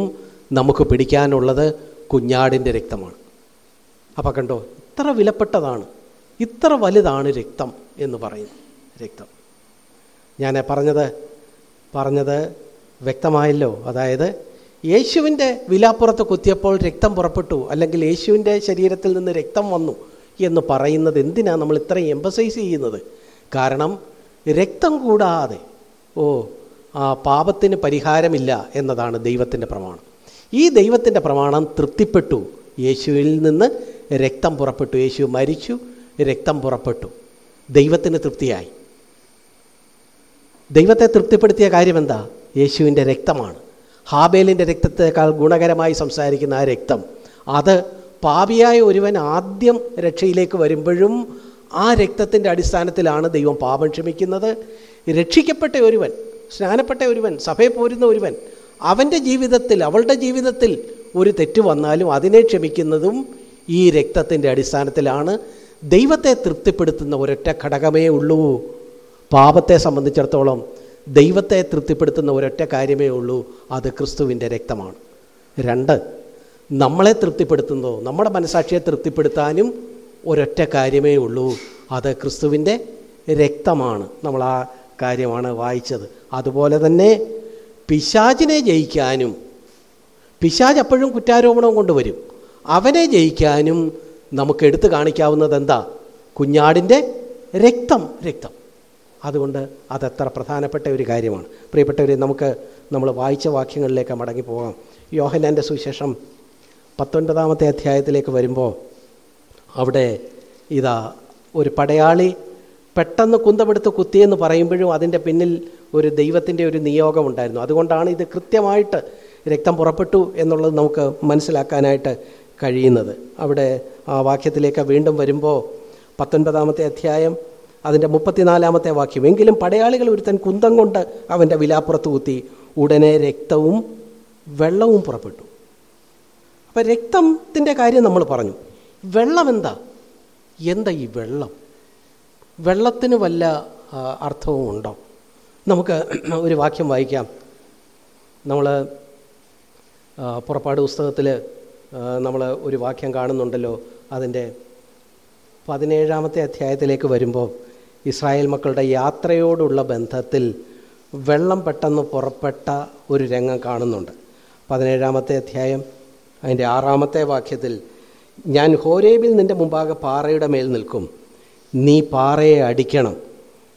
നമുക്ക് പിടിക്കാനുള്ളത് കുഞ്ഞാടിന്റെ രക്തമാണ്. അപ്പം കണ്ടോ ഇത്ര വിലപ്പെട്ടതാണ് ഇത്ര വലുതാണ് രക്തം എന്ന് പറയുന്നു രക്തം. ഞാൻ പറഞ്ഞത് പറഞ്ഞത് വ്യക്തമായല്ലോ. അതായത് യേശുവിന്റെ വിലാപ്പുറത്ത് കുത്തിയപ്പോൾ രക്തം പുറപ്പെട്ടു അല്ലെങ്കിൽ യേശുവിന്റെ ശരീരത്തിൽ നിന്ന് രക്തം വന്നു എന്ന് പറയുന്നത് എന്തിനാണ് നമ്മൾ ഇത്രയും എംബസൈസ് ചെയ്യുന്നത്? കാരണം രക്തം കൂടാതെ ഓ ആ പാപത്തിന് പരിഹാരമില്ല എന്നതാണ് ദൈവത്തിന്റെ പ്രമാണം. ഈ ദൈവത്തിന്റെ പ്രമാണം തൃപ്തിപ്പെട്ടു. യേശുവിൽ നിന്ന് രക്തം പുറപ്പെട്ടു. യേശു മരിച്ചു രക്തം പുറപ്പെട്ടു. ദൈവത്തിന് തൃപ്തിയായി. ദൈവത്തെ തൃപ്തിപ്പെടുത്തിയ കാര്യം എന്താ യേശുവിന്റെ രക്തമാണ്. ഹാബേലിന്റെ രക്തത്തേക്കാൾ ഗുണകരമായി സംസാരിക്കുന്ന ആ രക്തം. അത് പാപിയായ ഒരുവൻ ആദ്യം രക്ഷയിലേക്ക് വരുമ്പോഴും ആ രക്തത്തിന്റെ അടിസ്ഥാനത്തിലാണ് ദൈവം പാപം ക്ഷമിക്കുന്നത്. രക്ഷിക്കപ്പെട്ട ഒരുവൻ സ്നാനപ്പെട്ട ഒരുവൻ സഭയിൽ പോരുന്ന ഒരുവൻ അവന്റെ ജീവിതത്തിൽ അവളുടെ ജീവിതത്തിൽ ഒരു തെറ്റ് വന്നാലും അതിനെ ക്ഷമിക്കുന്നതും ഈ രക്തത്തിന്റെ അടിസ്ഥാനത്തിലാണ് ദൈവത്തെ തൃപ്തിപ്പെടുത്തുന്ന ഒരൊറ്റ ഘടകമേ ഉള്ളൂ. പാപത്തെ സംബന്ധിച്ചിടത്തോളം ദൈവത്തെ തൃപ്തിപ്പെടുത്തുന്ന ഒരൊറ്റ കാര്യമേ ഉള്ളൂ അത് ക്രിസ്തുവിന്റെ രക്തമാണ്. രണ്ട് നമ്മളെ തൃപ്തിപ്പെടുത്തുന്നതോ നമ്മുടെ മനസാക്ഷിയെ തൃപ്തിപ്പെടുത്താനും ഒരൊറ്റ കാര്യമേ ഉള്ളൂ അത് ക്രിസ്തുവിന്റെ രക്തമാണ്. നമ്മൾ ആ കാര്യമാണ് വായിച്ചത്. അതുപോലെ തന്നെ പിശാചിനെ ജയിക്കാനും പിശാജ് അപ്പോഴും കുറ്റാരോപണവും കൊണ്ടുവരും. അവനെ ജയിക്കാനും നമുക്ക് എടുത്തു കാണിക്കാവുന്നത് എന്താ കുഞ്ഞാടിന്റെ രക്തം രക്തം. അതുകൊണ്ട് അതെത്ര പ്രധാനപ്പെട്ട ഒരു കാര്യമാണ്. പ്രിയപ്പെട്ടവരെ നമുക്ക് നമ്മൾ വായിച്ച വാക്യങ്ങളിലേക്ക് മടങ്ങി പോകാം. യോഹനാന്റെ സുവിശേഷം പത്തൊൻപതാമത്തെ അധ്യായത്തിലേക്ക് വരുമ്പോൾ അവിടെ ഇതാ ഒരു പടയാളി പെട്ടെന്ന് കുന്തമെടുത്ത് കുത്തിയെന്ന് പറയുമ്പോഴും അതിന്റെ പിന്നിൽ ഒരു ദൈവത്തിന്റെ ഒരു നിയോഗമുണ്ടായിരുന്നു അതുകൊണ്ടാണ് ഇത് കൃത്യമായിട്ട് രക്തം പുറപ്പെട്ടു എന്നുള്ളത് നമുക്ക് മനസ്സിലാക്കാനായിട്ട് കഴിയുന്നത്. അവിടെ ആ വാക്യത്തിലേക്ക് വീണ്ടും വരുമ്പോൾ പത്തൊൻപതാമത്തെ അധ്യായം അതിന്റെ മുപ്പത്തിനാലാമത്തെ വാക്യം. എങ്കിലും പടയാളികൾ ഒരുത്തൻ കുന്തം കൊണ്ട് അവന്റെ വിലാപ്പുറത്ത് കുത്തി. ഉടനെ രക്തവും വെള്ളവും പുറപ്പെട്ടു. അപ്പം രക്തത്തിന്റെ കാര്യം നമ്മൾ പറഞ്ഞു. വെള്ളം എന്താ? എന്താ ഈ വെള്ളം? വെള്ളത്തിന് വല്ല അർത്ഥവും ഉണ്ടോ? നമുക്ക് ഒരു വാക്യം വായിക്കാം. നമ്മൾ പുറപ്പാട് പുസ്തകത്തിൽ നമ്മൾ ഒരു വാക്യം കാണുന്നുണ്ടല്ലോ. അതിന്റെ പതിനേഴാമത്തെ അധ്യായത്തിലേക്ക് വരുമ്പോൾ ഇസ്രായേൽ മക്കളുടെ യാത്രയോടുള്ള ബന്ധത്തിൽ വെള്ളം പെട്ടെന്ന് പുറപ്പെട്ട ഒരു രംഗം കാണുന്നുണ്ട്. പതിനേഴാമത്തെ അധ്യായം അതിന്റെ ആറാമത്തെ വാക്യത്തിൽ ഞാൻ ഹോരേബിൽ നിന്റെ മുമ്പാകെ പാറയുടെ മേൽ നിൽക്കും. നീ പാറയെ അടിക്കണം.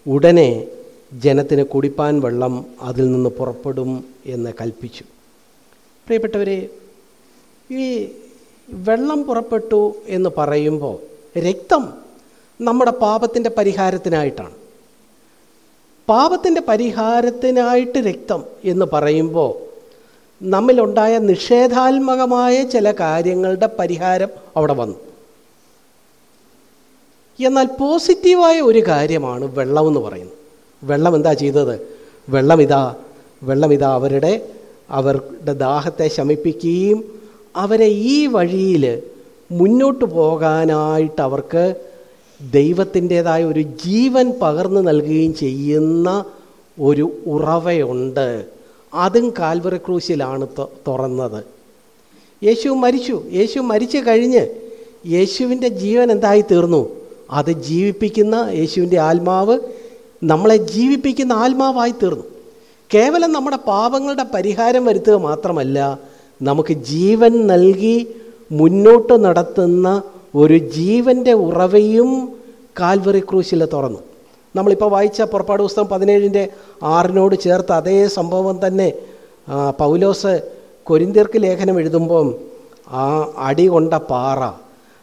ഉടനെ ജനത്തിന് കുടിപ്പാൻ വെള്ളം അതിൽ നിന്ന് പുറപ്പെടും എന്ന് കൽപ്പിച്ചു. പ്രിയപ്പെട്ടവരെ ഈ വെള്ളം പുറപ്പെട്ടു എന്ന് പറയുമ്പോൾ രക്തം നമ്മുടെ പാപത്തിന്റെ പരിഹാരത്തിനായിട്ടാണ്. പാപത്തിന്റെ പരിഹാരത്തിനായിട്ട് രക്തം എന്ന് പറയുമ്പോൾ നമ്മിലുണ്ടായ നിഷേധാത്മകമായ ചില കാര്യങ്ങളുടെ പരിഹാരം അവിടെ വന്നു. എന്നാൽ പോസിറ്റീവായ ഒരു കാര്യമാണ് വെള്ളം എന്ന് പറയുന്നത്. വെള്ളം എന്താ ചെയ്തത്? വെള്ളം ഇതാ വെള്ളം ഇതാ അവരുടെ അവരുടെ ദാഹത്തെ ശമിപ്പിക്കുകയും അവരെ ഈ വഴിയിൽ മുന്നോട്ട് പോകാനായിട്ട് അവർക്ക് ദൈവത്തിന്റെതായ ഒരു ജീവൻ പകർന്നു നൽകുകയും ചെയ്യുന്ന ഒരു ഉറവയുണ്ട്. അതും കാൽവറി ക്രൂശിലാണ് ത- തുറന്നത്. യേശു മരിച്ചു. യേശു മരിച്ചു കഴിഞ്ഞ് യേശുവിന്റെ ജീവൻ എന്തായി തീർന്നു അത് ജീവിപ്പിക്കുന്ന യേശുവിന്റെ ആത്മാവ് നമ്മളെ ജീവിപ്പിക്കുന്ന ആത്മാവായി തീർന്നു കേവലം നമ്മുടെ പാപങ്ങളുടെ പരിഹാരം വരുത്തുക മാത്രമല്ല നമുക്ക് ജീവൻ നൽകി മുന്നോട്ട് നടത്തുന്ന ഒരു ജീവന്റെ ഉറവയും കാൽവറി ക്രൂശിൽ തുറന്നു. നമ്മളിപ്പോൾ വായിച്ച പുറപ്പാട് പുസ്തകം പതിനേഴിന്റെ ആറിനോട് ചേർത്ത് അതേ സംഭവം തന്നെ പൗലോസ് കൊരിന്തിർക്ക് ലേഖനം എഴുതുമ്പം ആ അടി കൊണ്ട പാറ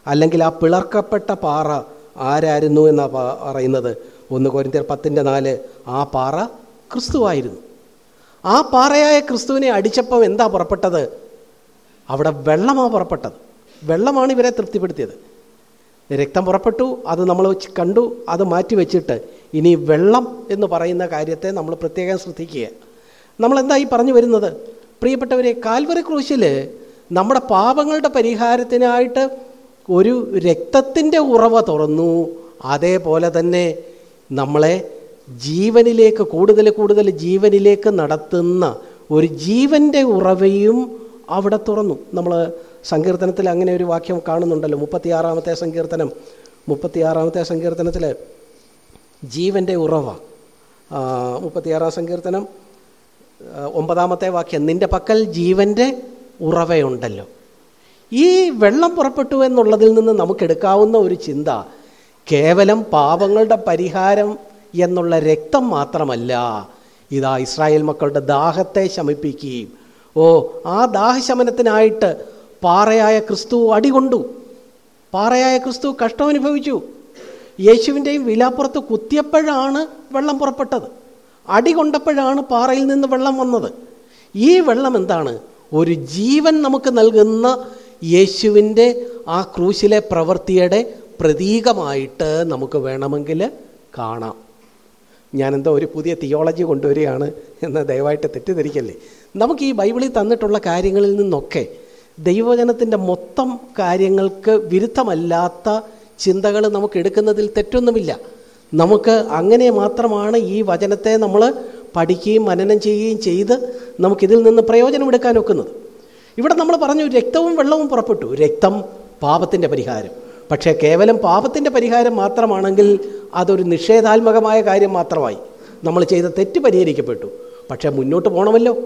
അല്ലെങ്കിൽ ആ പിളർക്കപ്പെട്ട പാറ ആരായിരുന്നു എന്നാണ് പറയുന്നത്? ഒന്ന് കൊരിന്തിർ പത്തിന്റെ നാല് ആ പാറ ക്രിസ്തുവായിരുന്നു. ആ പാറയായ ക്രിസ്തുവിനെ അടിച്ചപ്പം എന്താ പുറപ്പെട്ടത്? അവിടെ വെള്ളമാണ് പുറപ്പെട്ടത്. വെള്ളമാണ് ഇവരെ തൃപ്തിപ്പെടുത്തിയത്. രക്തം പുറപ്പെട്ടു അത് നമ്മൾ കണ്ടു അത് മാറ്റി വെച്ചിട്ട് ഇനി വെള്ളം എന്ന് പറയുന്ന കാര്യത്തെ നമ്മൾ പ്രത്യേകം ശ്രദ്ധിക്കുക. നമ്മൾ എന്താ ഈ പറഞ്ഞു വരുന്നത്? പ്രിയപ്പെട്ടവരെ കാൽവറി ക്രൂശിൽ നമ്മുടെ പാപങ്ങളുടെ പരിഹാരത്തിനായിട്ട് ഒരു രക്തത്തിന്റെ ഉറവ തുറന്നു. അതേപോലെ തന്നെ നമ്മളെ ജീവനിലേക്ക് കൂടുതൽ കൂടുതൽ ജീവനിലേക്ക് നടത്തുന്ന ഒരു ജീവന്റെ ഉറവയും അവിടെ തുറന്നു. നമ്മൾ സങ്കീർത്തനത്തിൽ അങ്ങനെ ഒരു വാക്യം കാണുന്നുണ്ടല്ലോ. മുപ്പത്തിയാറാമത്തെ സങ്കീർത്തനം. മുപ്പത്തിയാറാമത്തെ സങ്കീർത്തനത്തിൽ ജീവന്റെ ഉറവ. മുപ്പത്തിയാറാം സങ്കീർത്തനം ഒമ്പതാമത്തെ വാക്യം നിന്റെ പക്കൽ ജീവന്റെ ഉറവയുണ്ടല്ലോ. ഈ വെള്ളം പുറപ്പെട്ടു എന്നുള്ളതിൽ നിന്ന് നമുക്കെടുക്കാവുന്ന ഒരു ചിന്ത കേവലം പാപങ്ങളുടെ പരിഹാരം എന്നുള്ള രക്തം മാത്രമല്ല ഇതാ ഇസ്രായേൽ മക്കളുടെ ദാഹത്തെ ശമിപ്പിക്കുകയും ഓ ആ ദാഹശമനത്തിനായിട്ട് പാറയായ ക്രിസ്തു അടികൊണ്ടു. പാറയായ ക്രിസ്തു കഷ്ടം അനുഭവിച്ചു യേശുവിന്റെയും വിലാപ്പുറത്ത് കുത്തിയപ്പോഴാണ് വെള്ളം പുറപ്പെട്ടത്. അടി കൊണ്ടപ്പോഴാണ് പാറയിൽ നിന്ന് വെള്ളം വന്നത്. ഈ വെള്ളം എന്താണ്? ഒരു ജീവൻ നമുക്ക് നൽകുന്ന യേശുവിന്റെ ആ ക്രൂശിലെ പ്രവൃത്തിയുടെ പ്രതീകമായിട്ട് നമുക്ക് വേണമെങ്കിൽ കാണാം. ഞാനെന്തോ ഒരു പുതിയ തിയോളജി കൊണ്ടുവരികയാണ് എന്ന് ദയവായിട്ട് തെറ്റിദ്ധരിക്കല്ലേ? നമുക്ക് ഈ ബൈബിളിൽ തന്നിട്ടുള്ള കാര്യങ്ങളിൽ നിന്നൊക്കെ ദൈവജനത്തിന്റെ മൊത്തം കാര്യങ്ങൾക്ക് വിരുദ്ധമല്ലാത്ത ചിന്തകൾ നമുക്ക് എടുക്കുന്നതിൽ തെറ്റൊന്നുമില്ല. നമുക്ക് അങ്ങനെ മാത്രമാണ് ഈ വചനത്തെ നമ്മൾ പഠിക്കുകയും മനനം ചെയ്യുകയും ചെയ്ത് നമുക്കിതിൽ നിന്ന് പ്രയോജനമെടുക്കാൻ ഒക്കുന്നത്. ഇവിടെ നമ്മൾ പറഞ്ഞു രക്തവും വെള്ളവും പുറപ്പെട്ടു. രക്തം പാപത്തിന്റെ പരിഹാരം. പക്ഷേ കേവലം പാപത്തിന്റെ പരിഹാരം മാത്രമാണെങ്കിൽ അതൊരു നിഷേധാത്മകമായ കാര്യം മാത്രമായി. നമ്മൾ ചെയ്ത തെറ്റ് പരിഹരിക്കപ്പെട്ടു. പക്ഷേ മുന്നോട്ട് പോകണമല്ലോ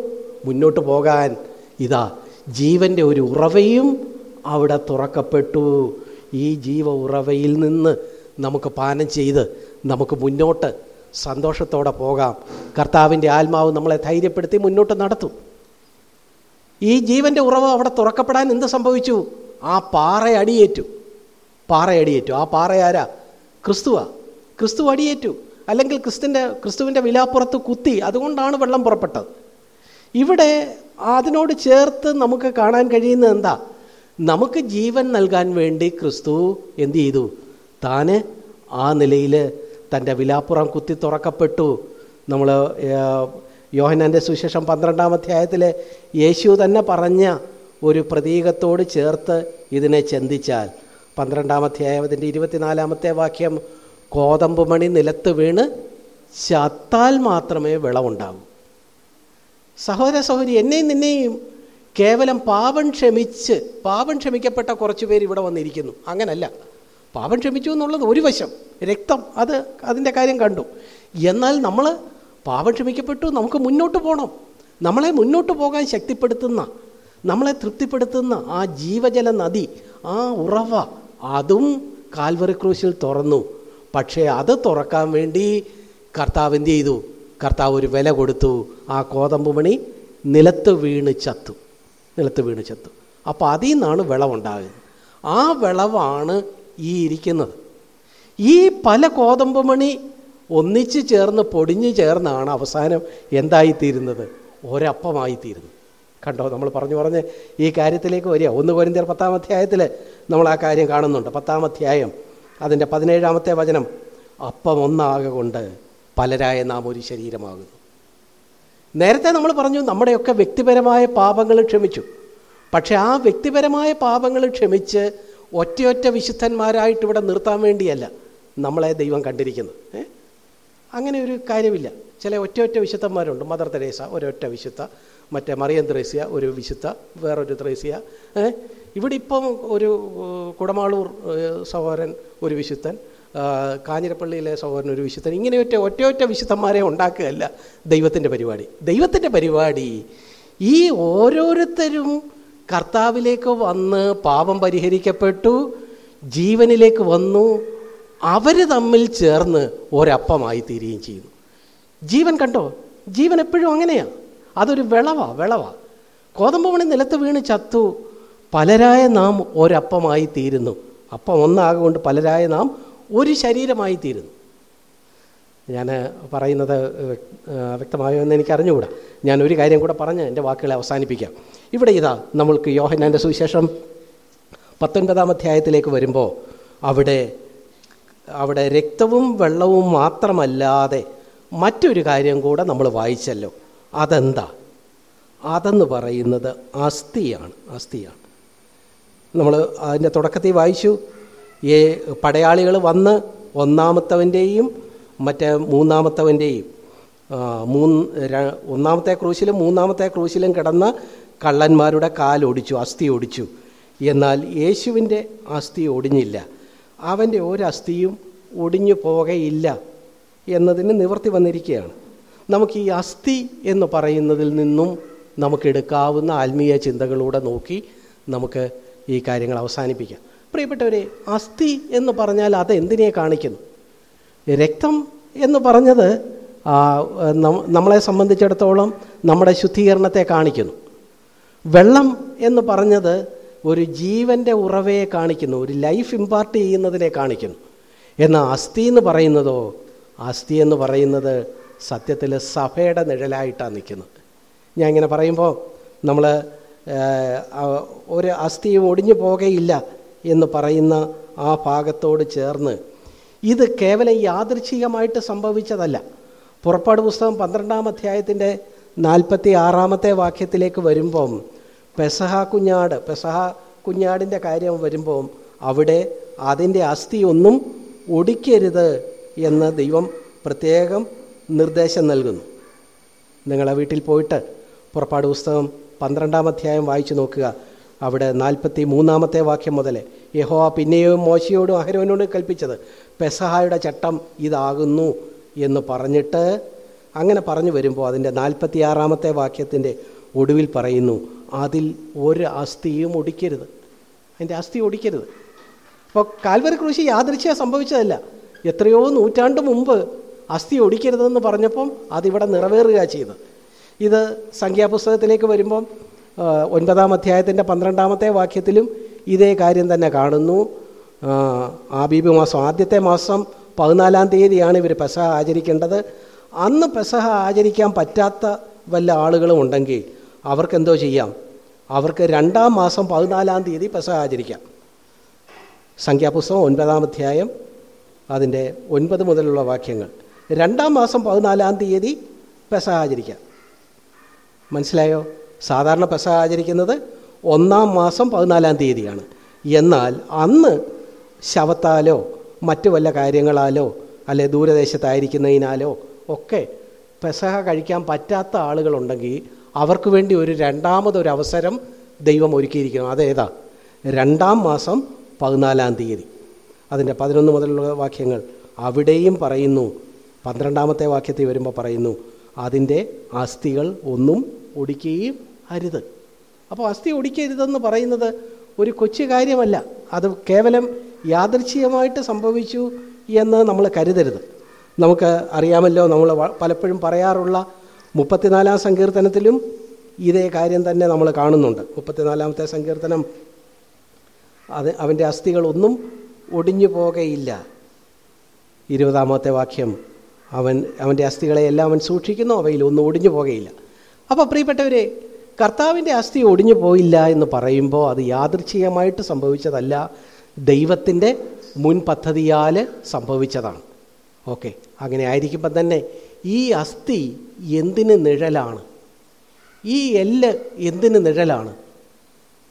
മുന്നോട്ട് പോകാൻ ഇതാ ജീവന്റെ ഒരു ഉറവയും അവിടെ തുറക്കപ്പെട്ടു. ഈ ജീവ ഉറവയിൽ നിന്ന് നമുക്ക് പാനം ചെയ്ത് നമുക്ക് മുന്നോട്ട് സന്തോഷത്തോടെ പോകാം. കർത്താവിന്റെ ആത്മാവ് നമ്മളെ ധൈര്യപ്പെടുത്തി മുന്നോട്ട് നടത്തും. ഈ ജീവന്റെ ഉറവ് അവിടെ തുറക്കപ്പെടാൻ എന്ത് സംഭവിച്ചു? ആ പാറ അടിയേറ്റു. പാറ അടിയേറ്റു. ആ പാറ ആരാ? ക്രിസ്തുവാ. ക്രിസ്തു അടിയേറ്റു. അല്ലെങ്കിൽ ക്രിസ്തുവിന്റെ ക്രിസ്തുവിന്റെ വിലാപ്പുറത്ത് കുത്തി. അതുകൊണ്ടാണ് വെള്ളം പുറപ്പെട്ടത്. ഇവിടെ അതിനോട് ചേർത്ത് നമുക്ക് കാണാൻ കഴിയുന്നത് എന്താ? നമുക്ക് ജീവൻ നൽകാൻ വേണ്ടി ക്രിസ്തു എന്ത് ചെയ്തു? താന് ആ നിലയിൽ തന്റെ വിലാപ്പുറം കുത്തി തുറക്കപ്പെട്ടു. നമ്മൾ യോഹനാന്റെ സുശേഷം പന്ത്രണ്ടാം അധ്യായത്തിൽ യേശു തന്നെ പറഞ്ഞ ഒരു പ്രതീകത്തോട് ചേർത്ത് ഇതിനെ ചിന്തിച്ചാൽ പന്ത്രണ്ടാം അധ്യായത്തിന്റെ ഇരുപത്തിനാലാമത്തെ വാക്യം കോതമ്പ് മണി നിലത്ത് വീണ് ചത്താൽ മാത്രമേ വിളവുണ്ടാകൂ സഹോദര സഹോദരി എന്നെയും നിന്നെയും കേവലം പാപം ക്ഷമിച്ച് പാപം ക്ഷമിക്കപ്പെട്ട കുറച്ച് പേര് ഇവിടെ വന്നിരിക്കുന്നു. അങ്ങനല്ല. പാപം ക്ഷമിച്ചു എന്നുള്ളത് ഒരു വശം. രക്തം അത് അതിന്റെ കാര്യം കണ്ടു. എന്നാൽ നമ്മൾ പാപം ക്ഷമിക്കപ്പെട്ടു നമുക്ക് മുന്നോട്ട് പോകണം നമ്മളെ മുന്നോട്ട് പോകാൻ ശക്തിപ്പെടുത്തുന്ന നമ്മളെ തൃപ്തിപ്പെടുത്തുന്ന ആ ജീവജല നദി ആ ഉറവ അതും കാൽവറി ക്രൂശിൽ തുറന്നു. പക്ഷേ അത് തുറക്കാൻ വേണ്ടി കർത്താവ് എന്ത് ചെയ്തു? കർത്താവ് ഒരു വില കൊടുത്തു. ആ കോതമ്പ് മണി നിലത്ത് വീണ് ചത്തു. നിലത്ത് വീണ് ചത്തു. അപ്പോൾ അതിൽ നിന്നാണ് വിളവുണ്ടാകുന്നത്. ആ വിളവാണ് ഈ ഇരിക്കുന്നത്. ഈ പല കോതമ്പ് മണി ഒന്നിച്ച് ചേർന്ന് പൊടിഞ്ഞു ചേർന്നാണ് അവസാനം എന്തായിത്തീരുന്നത്? ഒരപ്പമായിത്തീരുന്നു കണ്ടോ? നമ്മൾ പറഞ്ഞു പറഞ്ഞ് ഈ കാര്യത്തിലേക്ക് വരിക. ഒന്ന് കോരിന്ത്യർ പത്താം അധ്യായത്തിൽ നമ്മൾ ആ കാര്യം കാണുന്നുണ്ട്. പത്താം അധ്യായം അതിന്റെ പതിനേഴാമത്തെ വചനം. അപ്പം ഒന്നാകെ കൊണ്ട് പലരായ നാം ഒരു ശരീരമാകുന്നു. നേരത്തെ നമ്മൾ പറഞ്ഞു നമ്മുടെയൊക്കെ വ്യക്തിപരമായ പാപങ്ങൾ ക്ഷമിച്ചു. പക്ഷെ ആ വ്യക്തിപരമായ പാപങ്ങൾ ക്ഷമിച്ച് ഒറ്റയൊറ്റ വിശുദ്ധന്മാരായിട്ട് ഇവിടെ നിർത്താൻ വേണ്ടിയല്ല നമ്മളെ ദൈവം കണ്ടിരിക്കുന്നത്. അങ്ങനെ ഒരു കാര്യമില്ല. ചില ഒറ്റയൊറ്റ വിശുദ്ധന്മാരുണ്ട്. മദർ തെരേസ ഒരൊറ്റ വിശുദ്ധ മറ്റേ മറിയം ത്രേസ്യ ഒരു വിശുദ്ധ വേറൊരു ത്രേസ്യ? ഇവിടെ ഇപ്പം ഒരു കുടമാളൂർ സഹോദരൻ ഒരു വിശുദ്ധൻ. കാഞ്ഞിരപ്പള്ളിയിലെ സഹോദരൻ ഒരു വിശുദ്ധൻ. ഇങ്ങനെ ഒറ്റ ഒറ്റയൊറ്റ വിശുദ്ധന്മാരെ ഉണ്ടാക്കുകയല്ല ദൈവത്തിന്റെ പരിപാടി. ദൈവത്തിന്റെ പരിപാടി ഈ ഓരോരുത്തരും കർത്താവിലേക്ക് വന്ന് പാപം പരിഹരിക്കപ്പെട്ടു ജീവനിലേക്ക് വന്നു അവർ തമ്മിൽ ചേർന്ന് ഒരപ്പമായി തീരുകയും ചെയ്യുന്നു. ജീവൻ കണ്ടോ? ജീവൻ എപ്പോഴും അങ്ങനെയാണ് അതൊരു വിളവാ വിളവാ. കോതമ്പമണി നിലത്ത് വീണ് ചത്തു. പലരായ നാം ഒരപ്പമായി തീരുന്നു. അപ്പം ഒന്നാകൊണ്ട് പലരായ നാം ഒരു ശരീരമായി തീരുന്നു. ഞാൻ പറയുന്നത് വ്യക്തമായോ എന്ന് എനിക്ക് അറിഞ്ഞുകൂടാ ഞാൻ ഒരു കാര്യം കൂടെ പറഞ്ഞ് എന്റെ വാക്കുകളെ അവസാനിപ്പിക്കാം. ഇവിടെ ഇതാ നമ്മൾക്ക് യോഹന്നാന്റെ സുവിശേഷം പത്തൊൻപതാം അധ്യായത്തിലേക്ക് വരുമ്പോൾ അവിടെ അവിടെ രക്തവും വെള്ളവും മാത്രമല്ലാതെ മറ്റൊരു കാര്യം കൂടെ നമ്മൾ വായിച്ചല്ലോ. അതെന്താ? അതെന്ന് പറയുന്നത് അസ്ഥിയാണ് അസ്ഥിയാണ്. നമ്മൾ അതിന്റെ തുടക്കത്തിൽ വായിച്ചു. ഈ പടയാളികൾ വന്ന് ഒന്നാമത്തവന്റെയും മറ്റേ മൂന്നാമത്തവന്റെയും മൂന്ന് ഒന്നാമത്തെ ക്രൂശിലും മൂന്നാമത്തെ ക്രൂശിലും കിടന്ന കള്ളന്മാരുടെ കാലൊടിച്ചു അസ്ഥി ഒടിച്ചു എന്നാൽ യേശുവിന്റെ അസ്ഥി ഒടിഞ്ഞില്ല. അവന്റെ ഒരു അസ്ഥിയും ഒടിഞ്ഞു പോകയില്ല എന്നതിന് നിവർത്തി വന്നിരിക്കുകയാണ്. നമുക്ക് ഈ അസ്ഥി എന്ന് പറയുന്നതിൽ നിന്നും നമുക്കെടുക്കാവുന്ന ആത്മീയ ചിന്തകളൂടെ നോക്കി നമുക്ക് ഈ കാര്യങ്ങൾ അവസാനിപ്പിക്കാം. പ്രിയപ്പെട്ടവരെ അസ്ഥി എന്ന് പറഞ്ഞാൽ അത് എന്തിനെ കാണിക്കുന്നു? രക്തം എന്ന് പറഞ്ഞത് നമ്മളെ സംബന്ധിച്ചിടത്തോളം നമ്മുടെ ശുദ്ധീകരണത്തെ കാണിക്കുന്നു. വെള്ളം എന്ന് പറഞ്ഞത് ഒരു ജീവന്റെ ഉറവയെ കാണിക്കുന്നു ഒരു ലൈഫ് ഇമ്പാർട്ട് ചെയ്യുന്നതിനെ കാണിക്കുന്നു. എന്നാൽ അസ്ഥി എന്ന് പറയുന്നതോ അസ്ഥി എന്ന് പറയുന്നത് സത്യത്തിൽ സഭയുടെ നിഴലായിട്ടാണ് നിൽക്കുന്നത്. ഞാൻ ഇങ്ങനെ പറയുമ്പോൾ നമ്മൾ ഒരു അസ്ഥിയും ഒടിഞ്ഞു പോകയില്ല. എന്ന് പറയുന്ന ആ ഭാഗത്തോട് ചേർന്ന് ഇത് കേവലം യാദൃച്ഛികമായിട്ട് സംഭവിച്ചതല്ല. പുറപ്പാട് പുസ്തകം പന്ത്രണ്ടാം അധ്യായത്തിന്റെ നാൽപ്പത്തി ആറാമത്തെ വാക്യത്തിലേക്ക് വരുമ്പം പെസഹ കുഞ്ഞാട് പെസഹ കുഞ്ഞാടിന്റെ കാര്യം വരുമ്പം അവിടെ അതിന്റെ അസ്ഥി ഒന്നും ഒടിക്കരുത് എന്ന് ദൈവം പ്രത്യേകം നിർദ്ദേശം നൽകുന്നു. നിങ്ങളെ വീട്ടിൽ പോയിട്ട് പുറപ്പാട് പുസ്തകം പന്ത്രണ്ടാം അധ്യായം വായിച്ചു നോക്കുക. അവിടെ നാൽപ്പത്തി മൂന്നാമത്തെ വാക്യം മുതൽ യഹോ പിന്നെയും മോശയോടും അഹരോനോടും കൽപ്പിച്ചത് പെസഹായുടെ ചട്ടം ഇതാകുന്നു എന്ന് പറഞ്ഞിട്ട് അങ്ങനെ പറഞ്ഞു വരുമ്പോൾ അതിന്റെ നാൽപ്പത്തിയാറാമത്തെ വാക്യത്തിന്റെ ഒടുവിൽ പറയുന്നു അതിൽ ഒരു അസ്ഥിയും ഒടിക്കരുത്. അതിന്റെ അസ്ഥി ഒടിക്കരുത്. അപ്പോൾ കാൽവരി കൃഷി യാദൃശ്യ സംഭവിച്ചതല്ല. എത്രയോ നൂറ്റാണ്ട് മുമ്പ് അസ്ഥി ഒടിക്കരുതെന്ന് പറഞ്ഞപ്പം അതിവിടെ നിറവേറുക ചെയ്തത്. ഇത് സംഖ്യാപുസ്തകത്തിലേക്ക് വരുമ്പം ഒൻപതാം അധ്യായത്തിന്റെ പന്ത്രണ്ടാമത്തെ വാക്യത്തിലും ഇതേ കാര്യം തന്നെ കാണുന്നു. ആ, ആബീബ് മാസം ആദ്യത്തെ മാസം പതിനാലാം തീയതിയാണ് ഇവർ പെസഹ ആചരിക്കേണ്ടത്. അന്ന് പെസഹ ആചരിക്കാൻ പറ്റാത്ത വല്ല ആളുകളും ഉണ്ടെങ്കിൽ അവർക്കെന്തോ ചെയ്യാം. അവർക്ക് രണ്ടാം മാസം പതിനാലാം തീയതി പെസഹ ആചരിക്കാം. സംഖ്യാപുസ്തകം ഒൻപതാം അധ്യായം അതിന്റെ ഒൻപത് മുതലുള്ള വാക്യങ്ങൾ. രണ്ടാം മാസം പതിനാലാം തീയതി പെസഹ ആചരിക്കാം. മനസ്സിലായോ? സാധാരണ പെസഹ ആചരിക്കുന്നത് ഒന്നാം മാസം പതിനാലാം തീയതിയാണ്. എന്നാൽ അന്ന് ശവത്താലോ മറ്റു വല്ല കാര്യങ്ങളാലോ അല്ലെ ദൂരദേശത്തായിരിക്കുന്നതിനാലോ ഒക്കെ പെസഹ കഴിക്കാൻ പറ്റാത്ത ആളുകളുണ്ടെങ്കിൽ അവർക്ക് വേണ്ടി ഒരു രണ്ടാമതൊരു അവസരം ദൈവം ഒരുക്കിയിരിക്കുന്നു. അതേതാ? രണ്ടാം മാസം പതിനാലാം തീയതി. അതിന്റെ പതിനൊന്ന് മുതലുള്ള വാക്യങ്ങൾ അവിടെയും പറയുന്നു. പന്ത്രണ്ടാമത്തെ വാക്യത്തിൽ വരുമ്പോൾ പറയുന്നു അതിന്റെ അസ്ഥികൾ ഒന്നും ഒടിക്കുകയും അരുത്. അപ്പോൾ അസ്ഥി ഒടിക്കരുതെന്ന് പറയുന്നത് ഒരു കൊച്ചു കാര്യമല്ല. അത് കേവലം യാദൃച്ഛികമായിട്ട് സംഭവിച്ചു എന്ന് നമ്മൾ കരുതരുത്. നമുക്ക് അറിയാമല്ലോ നമ്മൾ പലപ്പോഴും പറയാറുള്ള മുപ്പത്തിനാലാം സങ്കീർത്തനത്തിലും ഇതേ കാര്യം തന്നെ നമ്മൾ കാണുന്നുണ്ട്. മുപ്പത്തിനാലാമത്തെ സങ്കീർത്തനം അത് അവന്റെ അസ്ഥികളൊന്നും ഒടിഞ്ഞു പോകയില്ല. ഇരുപതാമത്തെ വാക്യം അവൻ അവന്റെ അസ്ഥികളെ എല്ലാം അവൻ സൂക്ഷിക്കുന്നു അവയിൽ ഒന്നും ഒടിഞ്ഞു പോകയില്ല. അപ്പോൾ പ്രിയപ്പെട്ടവരെ കർത്താവിന്റെ അസ്ഥി ഒടിഞ്ഞു പോയില്ല എന്ന് പറയുമ്പോൾ അത് യാദൃച്ഛികമായിട്ട് സംഭവിച്ചതല്ല. ദൈവത്തിന്റെ മുൻ പദ്ധതിയാൽ സംഭവിച്ചതാണ്. ഓക്കെ അങ്ങനെ ആയിരിക്കുമ്പം തന്നെ ഈ അസ്ഥി എന്തിന് നിഴലാണ്? ഈ എല്ല് എന്തിന് നിഴലാണ്?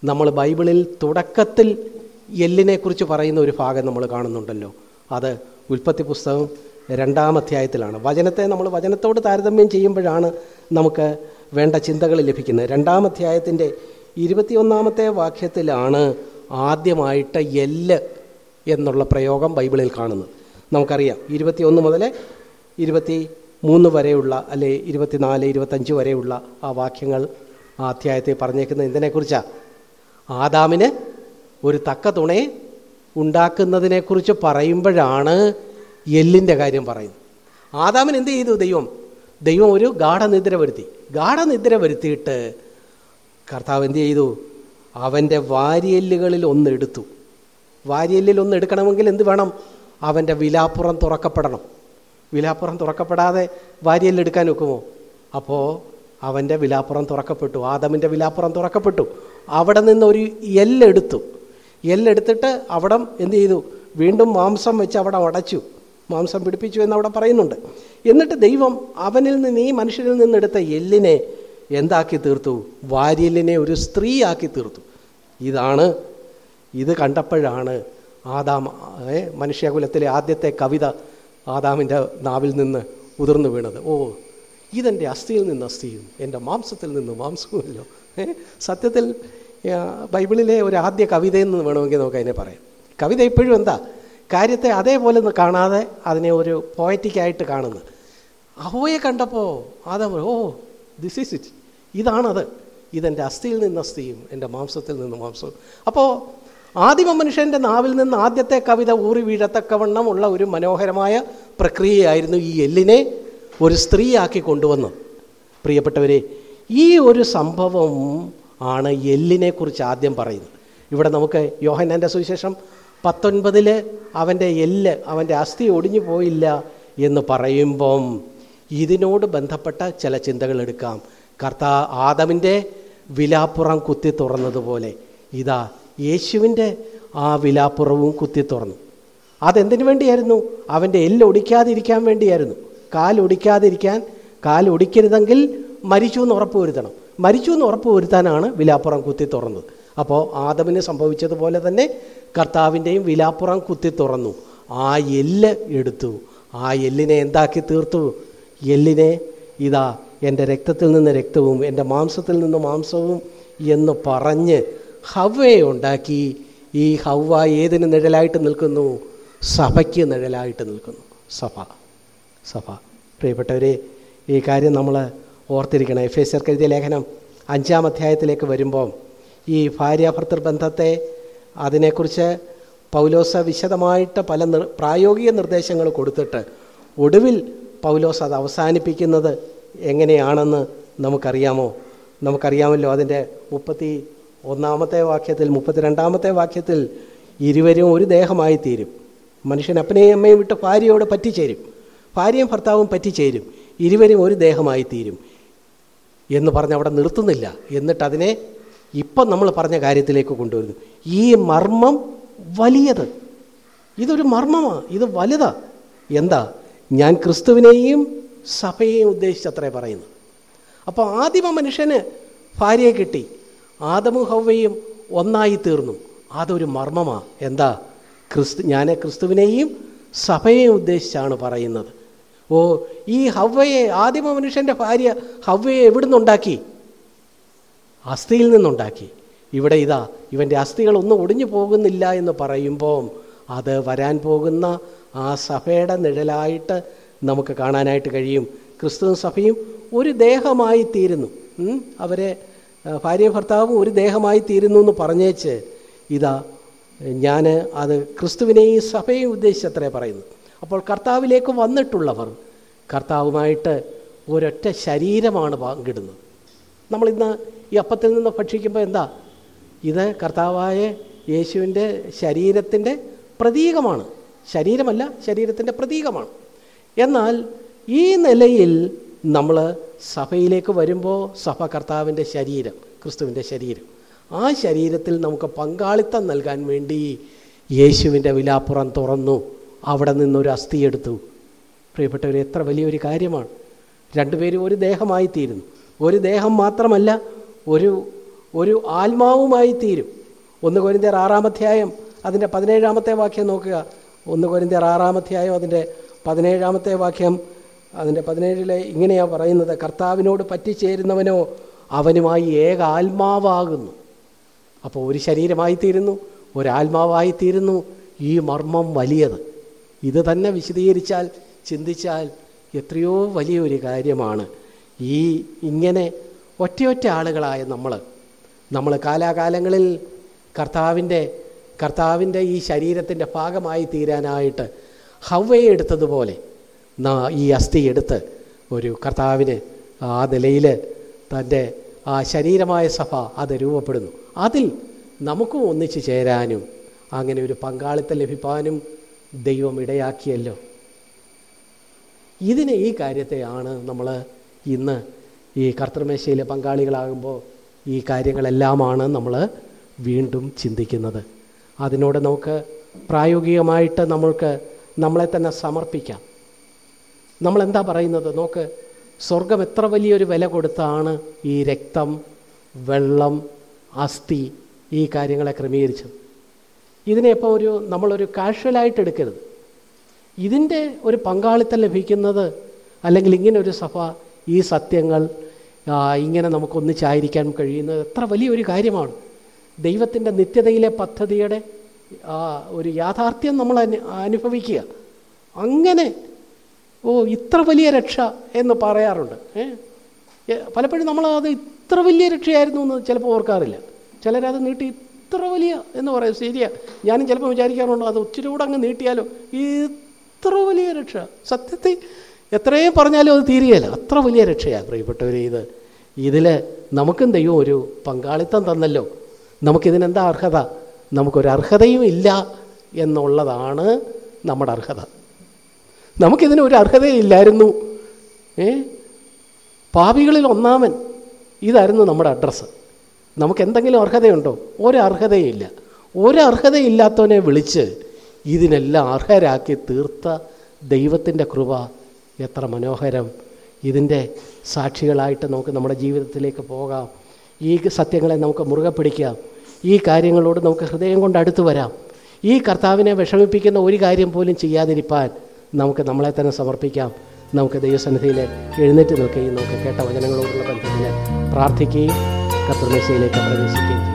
നമ്മൾ ബൈബിളിൽ തുടക്കത്തിൽ എല്ലിനെക്കുറിച്ച് പറയുന്ന ഒരു ഭാഗം നമ്മൾ കാണുന്നുണ്ടല്ലോ. അത് ഉൽപ്പത്തി പുസ്തകം രണ്ടാം അധ്യായത്തിലാണ്. വചനത്തെ നമ്മൾ വചനത്തോട് താരതമ്യം ചെയ്യുമ്പോഴാണ് നമുക്ക് വേണ്ട ചിന്തകൾ ലഭിക്കുന്നത്. രണ്ടാം അധ്യായത്തിന്റെ ഇരുപത്തിയൊന്നാമത്തെ വാക്യത്തിലാണ് ആദ്യമായിട്ട് എല്ല് എന്നുള്ള പ്രയോഗം ബൈബിളിൽ കാണുന്നത്. നമുക്കറിയാം ഇരുപത്തിയൊന്ന് മുതൽ ഇരുപത്തി മൂന്ന് വരെയുള്ള അല്ലെ ഇരുപത്തിനാല് ഇരുപത്തഞ്ച് വരെയുള്ള ആ വാക്യങ്ങൾ ആ അധ്യായത്തിൽ പറഞ്ഞേക്കുന്നത് എന്തിനെക്കുറിച്ചാണ് ആദാമിന് ഒരു തക്ക തുണയെ ഉണ്ടാക്കുന്നതിനെക്കുറിച്ച് പറയുമ്പോഴാണ് എല്ലിന്റെ കാര്യം പറയുന്നത്. ആദാമിന് എന്ത് ചെയ്തു ദൈവം? ദൈവം ഒരു ഗാഠനിദ്ര വരുത്തി. ഗാഠനിദ്ര വരുത്തിയിട്ട് കർത്താവ് എന്ത് ചെയ്തു? അവന്റെ വാരിയല്ലുകളിൽ ഒന്നെടുത്തു വാരിയല്ലിൽ ഒന്ന് എടുക്കണമെങ്കിൽ എന്ത് വേണം? അവന്റെ വിലാപ്പുറം തുറക്കപ്പെടണം. വിലാപ്പുറം തുറക്കപ്പെടാതെ വാരിയല്ലെടുക്കാൻ ഒക്കുമോ അപ്പോൾ അവന്റെ വിലാപ്പുറം തുറക്കപ്പെട്ടു. ആദമിന്റെ വിലാപ്പുറം തുറക്കപ്പെട്ടു. അവിടെ നിന്ന് ഒരു എല്ലെടുത്തു. എല്ലെടുത്തിട്ട് അവിടം എന്ത് ചെയ്തു? വീണ്ടും മാംസം വെച്ച് അവിടെ അടച്ചു മാംസം പിടിപ്പിച്ചു എന്ന് അവിടെ പറയുന്നുണ്ട്. എന്നിട്ട് ദൈവം അവനിൽ നിന്ന് ഈ മനുഷ്യരിൽ നിന്നെടുത്ത എല്ലിനെ എന്താക്കി തീർത്തു? വാര്യലിനെ ഒരു സ്ത്രീ ആക്കി തീർത്തു. ഇതാണ് ഇത് കണ്ടപ്പോഴാണ് ആദാം മനുഷ്യകുലത്തിലെ ആദ്യത്തെ കവിത ആദാമിന്റെ നാവിൽ നിന്ന് ഉതിർന്നു വീണത്. ഓ ഇതെന്റെ അസ്ഥിയിൽ നിന്ന് അസ്ഥിയും എന്റെ മാംസത്തിൽ നിന്ന് മാംസവുമല്ലോ സത്യത്തിൽ ബൈബിളിലെ ഒരു ആദ്യ കവിതയെന്ന് വേണമെങ്കിൽ നമുക്ക് അതിനെ പറയാം. കവിത ഇപ്പോഴും എന്താ? കാര്യത്തെ അതേപോലെ ഒന്ന് കാണാതെ അതിനെ ഒരു പോയറ്റിക്കായിട്ട് കാണുന്നു. അഹോയെ കണ്ടപ്പോൾ Adam oh this is it ഇതാണത്. ഇതെന്റെ അസ്ഥിയിൽ നിന്ന് അസ്ഥിയും എന്റെ മാംസത്തിൽ നിന്ന് മാംസവും. അപ്പോൾ ആദിമ മനുഷ്യന്റെ നാവിൽ നിന്ന് ആദ്യത്തെ കവിത ഊറി വീഴത്തക്കവണ്ണം ഉള്ള ഒരു മനോഹരമായ പ്രക്രിയയായിരുന്നു ഈ എല്ലിനെ ഒരു സ്ത്രീയാക്കി കൊണ്ടുവന്നത്. പ്രിയപ്പെട്ടവരെ ഈ ഒരു സംഭവം ആണ് എല്ലിനെക്കുറിച്ച് ആദ്യം പറയുന്നത്. ഇവിടെ നമുക്ക് യോഹന്നാന്റെ സുവിശേഷം പത്തൊൻപതിൽ അവന്റെ എല്ല് അവന്റെ അസ്ഥി ഒടിഞ്ഞു പോയില്ല എന്ന് പറയുമ്പം ഇതിനോട് ബന്ധപ്പെട്ട ചില ചിന്തകൾ എടുക്കാം. കർത്താ ആദമിന്റെ വിലാപ്പുറം കുത്തി തുറന്നതുപോലെ ഇതാ യേശുവിന്റെ ആ വിലാപ്പുറവും കുത്തി തുറന്നു. അതെന്തിനു വേണ്ടിയായിരുന്നു? അവന്റെ എല്ല് ഒടിക്കാതിരിക്കാൻ വേണ്ടിയായിരുന്നു. കാലൊടിക്കാതിരിക്കാൻ കാലൊടിക്കരുതെങ്കിൽ മരിച്ചു എന്ന് ഉറപ്പ് വരുത്തണം. മരിച്ചു എന്ന് ഉറപ്പ് വരുത്താനാണ് വിലാപ്പുറം കുത്തി തുറന്നത്. അപ്പോൾ ആദമിന് സംഭവിച്ചതുപോലെ തന്നെ കർത്താവിന്റെയും വിലാപ്പുറം കുത്തി തുറന്നു. ആ എല്ല് എടുത്തു. ആ എല്ലിനെ എന്താക്കി തീർത്തു? എല്ലിനെ ഇതാ എന്റെ രക്തത്തിൽ നിന്ന് രക്തവും എന്റെ മാംസത്തിൽ നിന്ന് മാംസവും എന്ന് പറഞ്ഞ് ഹവ്വയെ ഉണ്ടാക്കി. ഈ ഹവ്വ ഏതിന് നിഴലായിട്ട് നിൽക്കുന്നു? സഭയ്ക്ക് നിഴലായിട്ട് നിൽക്കുന്നു. സഭ. സഭ. പ്രിയപ്പെട്ടവരെ ഈ കാര്യം നമ്മൾ ഓർത്തിരിക്കണം. എഫ് എസ് എഴുതിയ ലേഖനം അഞ്ചാം അധ്യായത്തിലേക്ക് വരുമ്പോൾ ഈ ഭാര്യാഭർത്തൃ ബന്ധത്തെ അതിനെക്കുറിച്ച് പൗലോസ വിശദമായിട്ട് പല പ്രായോഗിക നിർദ്ദേശങ്ങൾ കൊടുത്തിട്ട് ഒടുവിൽ പൗലോസ് അത് അവസാനിപ്പിക്കുന്നത് എങ്ങനെയാണെന്ന് നമുക്കറിയാമോ? നമുക്കറിയാമല്ലോ അതിന്റെ മുപ്പത്തി ഒന്നാമത്തെ വാക്യത്തിൽ മുപ്പത്തിരണ്ടാമത്തെ വാക്യത്തിൽ ഇരുവരും ഒരു ദേഹമായി തീരും മനുഷ്യൻ അപ്പനെയും അമ്മയും വിട്ട് ഭാര്യയോട് പറ്റിച്ചേരും. ഭാര്യയും ഭർത്താവും പറ്റിച്ചേരും. ഇരുവരും ഒരു ദേഹമായി തീരും എന്ന് പറഞ്ഞ് അവിടെ നിർത്തുന്നില്ല. എന്നിട്ട് അതിനെ ഇപ്പം നമ്മൾ പറഞ്ഞ കാര്യത്തിലേക്ക് കൊണ്ടുവരുന്നു. ഈ മർമ്മം വലിയത്. ഇതൊരു മർമ്മമാണ് ഇത് വലുതാ. എന്താ? ഞാൻ ക്രിസ്തുവിനെയും സഭയെയും ഉദ്ദേശിച്ചത്രേ പറയുന്നു. അപ്പോൾ ആദിമ മനുഷ്യന് ഭാര്യയെ കിട്ടി. ആദമും ഹൗവയും ഒന്നായി തീർന്നു. അതൊരു മർമ്മമാണ് എന്താ? ക്രിസ്തു ഞാൻ ക്രിസ്തുവിനെയും സഭയെയും ഉദ്ദേശിച്ചാണ് പറയുന്നത്. ഓ ഈ ഹവ്വയെ ആദിമ മനുഷ്യന്റെ ഭാര്യ ഹവ്വയെ എവിടുന്നുണ്ടാക്കി? അസ്ഥിയിൽ നിന്നുണ്ടാക്കി. ഇവിടെ ഇതാ ഇവന്റെ അസ്ഥികൾ ഒന്നും ഒടിഞ്ഞു പോകുന്നില്ല എന്ന് പറയുമ്പോൾ അത് വരാൻ പോകുന്ന ആ സഭയുടെ നിഴലായിട്ട് നമുക്ക് കാണാനായിട്ട് കഴിയും. ക്രിസ്തു സഭയും ഒരു ദേഹമായി തീരുന്നു. അവരെ ഭാര്യ ഭർത്താവും ഒരു ദേഹമായി തീരുന്നു എന്ന് പറഞ്ഞേച്ച് ഇതാ ഞാൻ അത് ക്രിസ്തുവിനെയും സഭയും ഉദ്ദേശിച്ചത്രേ പറയുന്നു. അപ്പോൾ കർത്താവിലേക്ക് വന്നിട്ടുള്ളവർ കർത്താവുമായിട്ട് ഒരൊറ്റ ശരീരമാണ് പങ്കിടുന്നത്. നമ്മളിന്ന് ഈ അപ്പത്തിൽ നിന്ന് ഭക്ഷിക്കുമ്പോൾ എന്താ? ഇത് കർത്താവായ യേശുവിന്റെ ശരീരത്തിന്റെ പ്രതീകമാണ്. ശരീരമല്ല ശരീരത്തിന്റെ പ്രതീകമാണ്. എന്നാൽ ഈ നിലയിൽ നമ്മൾ സഭയിലേക്ക് വരുമ്പോൾ സഭ കർത്താവിന്റെ ശരീരം ക്രിസ്തുവിന്റെ ശരീരം. ആ ശരീരത്തിൽ നമുക്ക് പങ്കാളിത്തം നൽകാൻ വേണ്ടി യേശുവിന്റെ വിലാപ്പുറം തുറന്നു. അവിടെ നിന്നൊരു അസ്ഥി എടുത്തു. പ്രിയപ്പെട്ടവർ എത്ര വലിയൊരു കാര്യമാണ്. രണ്ടുപേരും ഒരു ദേഹമായി തീരുന്നു ഒരു ദേഹം മാത്രമല്ല ഒരു ഒരു ആത്മാവുമായി തീരും. ഒന്ന് കൊരിന്തിയർ ആറാമധ്യായം അതിന്റെ പതിനേഴാമത്തെ വാക്യം നോക്കുക. ഒന്ന് കൊരിന്തിയർ ആറാമധ്യായം അതിന്റെ പതിനേഴാമത്തെ വാക്യം. അതിന്റെ പതിനേഴിലെ ഇങ്ങനെയാണ് പറയുന്നത്. കർത്താവിനോട് പറ്റിച്ചേരുന്നവനോ അവനുമായി ഏക ആത്മാവാകുന്നു. അപ്പോൾ ഒരു ശരീരമായി തീരുന്നു ഒരാത്മാവായി തീരുന്നു. ഈ മർമ്മം വലിയത്. ഇത് തന്നെ വിശദീകരിച്ചാൽ ചിന്തിച്ചാൽ എത്രയോ വലിയൊരു കാര്യമാണ്. ഈ ഇങ്ങനെ ഒറ്റയൊറ്റ ആളുകളായ നമ്മൾ നമ്മൾ കാലാകാലങ്ങളിൽ കർത്താവിന്റെ കർത്താവിന്റെ ഈ ശരീരത്തിന്റെ ഭാഗമായി തീരാനായിട്ട് ഹവ്വയെ എടുത്തതുപോലെ ഈ അസ്ഥി എടുത്ത് ഒരു കർത്താവിന് ആ നിലയിൽ തന്റെ ആ ശരീരമായ സഭ അത് രൂപപ്പെടുന്നു. അതിൽ നമുക്കും ഒന്നിച്ചു ചേരാനും അങ്ങനെ ഒരു പങ്കാളിത്തം ലഭിക്കാനും ദൈവം ഇടയാക്കിയല്ലോ. ഇതിന് ഈ കാര്യത്തെയാണ് നമ്മൾ ഇന്ന് ഈ കർത്തൃമേശയിലെ പങ്കാളികളാകുമ്പോൾ ഈ കാര്യങ്ങളെല്ലാമാണ് നമ്മൾ വീണ്ടും ചിന്തിക്കുന്നത്. അതിനോട് നമുക്ക് പ്രായോഗികമായിട്ട് നമ്മൾക്ക് നമ്മളെ തന്നെ സമർപ്പിക്കാം. നമ്മളെന്താ പറയുന്നത്? നോക്ക് സ്വർഗം എത്ര വലിയൊരു വില കൊടുത്താണ് ഈ രക്തം വെള്ളം അസ്ഥി ഈ കാര്യങ്ങളെ ക്രമീകരിച്ചത്. ഇതിനെ ഇപ്പോൾ ഒരു നമ്മളൊരു കാഷ്വലായിട്ട് എടുക്കരുത്. ഇതിന്റെ ഒരു പങ്കാളിത്തം ലഭിക്കുന്നത് അല്ലെങ്കിൽ ഇങ്ങനെ ഒരു സഭ ഈ സത്യങ്ങൾ ഇങ്ങനെ നമുക്കൊന്നിച്ചായിരിക്കാൻ കഴിയുന്നത് എത്ര വലിയൊരു കാര്യമാണ്. ദൈവത്തിന്റെ നിത്യതയിലെ പദ്ധതിയുടെ ഒരു യാഥാർത്ഥ്യം നമ്മൾ അനുഭവിക്കുക. അങ്ങനെ ഓ ഇത്ര വലിയ രക്ഷ എന്ന് പറയാറുണ്ട്. പലപ്പോഴും നമ്മൾ ഇത്ര വലിയ രക്ഷയായിരുന്നു എന്ന് ചിലപ്പോൾ ഓർക്കാറില്ല. ചിലരത് നീട്ടി ഇത്ര വലിയ എന്ന് പറയും. ശരിയാ ഞാനും ചിലപ്പോൾ വിചാരിക്കാറുണ്ട് അത് ഒത്തിരി കൂടെ അങ്ങ് നീട്ടിയാലോ. ഇത്ര വലിയ രക്ഷ. സത്യത്തിൽ എത്രയും പറഞ്ഞാലും അത് തീരുകയില്ല. അത്ര വലിയ രക്ഷയാണ് പ്രിയപ്പെട്ടവരെ ഇത്. ഇതിൽ നമുക്കും ദൈവം ഒരു പങ്കാളിത്തം തന്നല്ലോ. നമുക്കിതിനെന്താ അർഹത? നമുക്കൊരു അർഹതയും ഇല്ല എന്നുള്ളതാണ് നമ്മുടെ അർഹത. നമുക്കിതിന് ഒരു അർഹതയില്ലായിരുന്നു ഏ? പാപികളിൽ ഒന്നാമൻ. ഇതായിരുന്നു നമ്മുടെ അഡ്രസ്സ്. നമുക്ക് എന്തെങ്കിലും അർഹതയുണ്ടോ? ഒരു ഒരർഹതയില്ലാത്തവനെ വിളിച്ച് ഇതിനെല്ലാം അർഹരാക്കി തീർത്ത ദൈവത്തിന്റെ കൃപ എത്ര മനോഹരം. ഇതിന്റെ സാക്ഷികളായിട്ട് നമുക്ക് നമ്മുടെ ജീവിതത്തിലേക്ക് പോകാം. ഈ സത്യങ്ങളെ നമുക്ക് മുറുകെ പിടിക്കാം. ഈ കാര്യങ്ങളോട് നമുക്ക് ഹൃദയം കൊണ്ട് അടുത്ത് വരാം. ഈ കർത്താവിനെ വിഷമിപ്പിക്കുന്ന ഒരു കാര്യം പോലും ചെയ്യാതിരിപ്പാൻ നമുക്ക് നമ്മളെ തന്നെ സമർപ്പിക്കാം. നമുക്ക് ദൈവസന്നിധിയിൽ എഴുന്നേറ്റ് നിൽക്കുകയും നമുക്ക് കേട്ട വചനങ്ങളോടുള്ള ബന്ധത്തിൽ പ്രാർത്ഥിക്കുകയും കർത്തൃമേശയിലേക്ക് പ്രവേശിക്കുകയും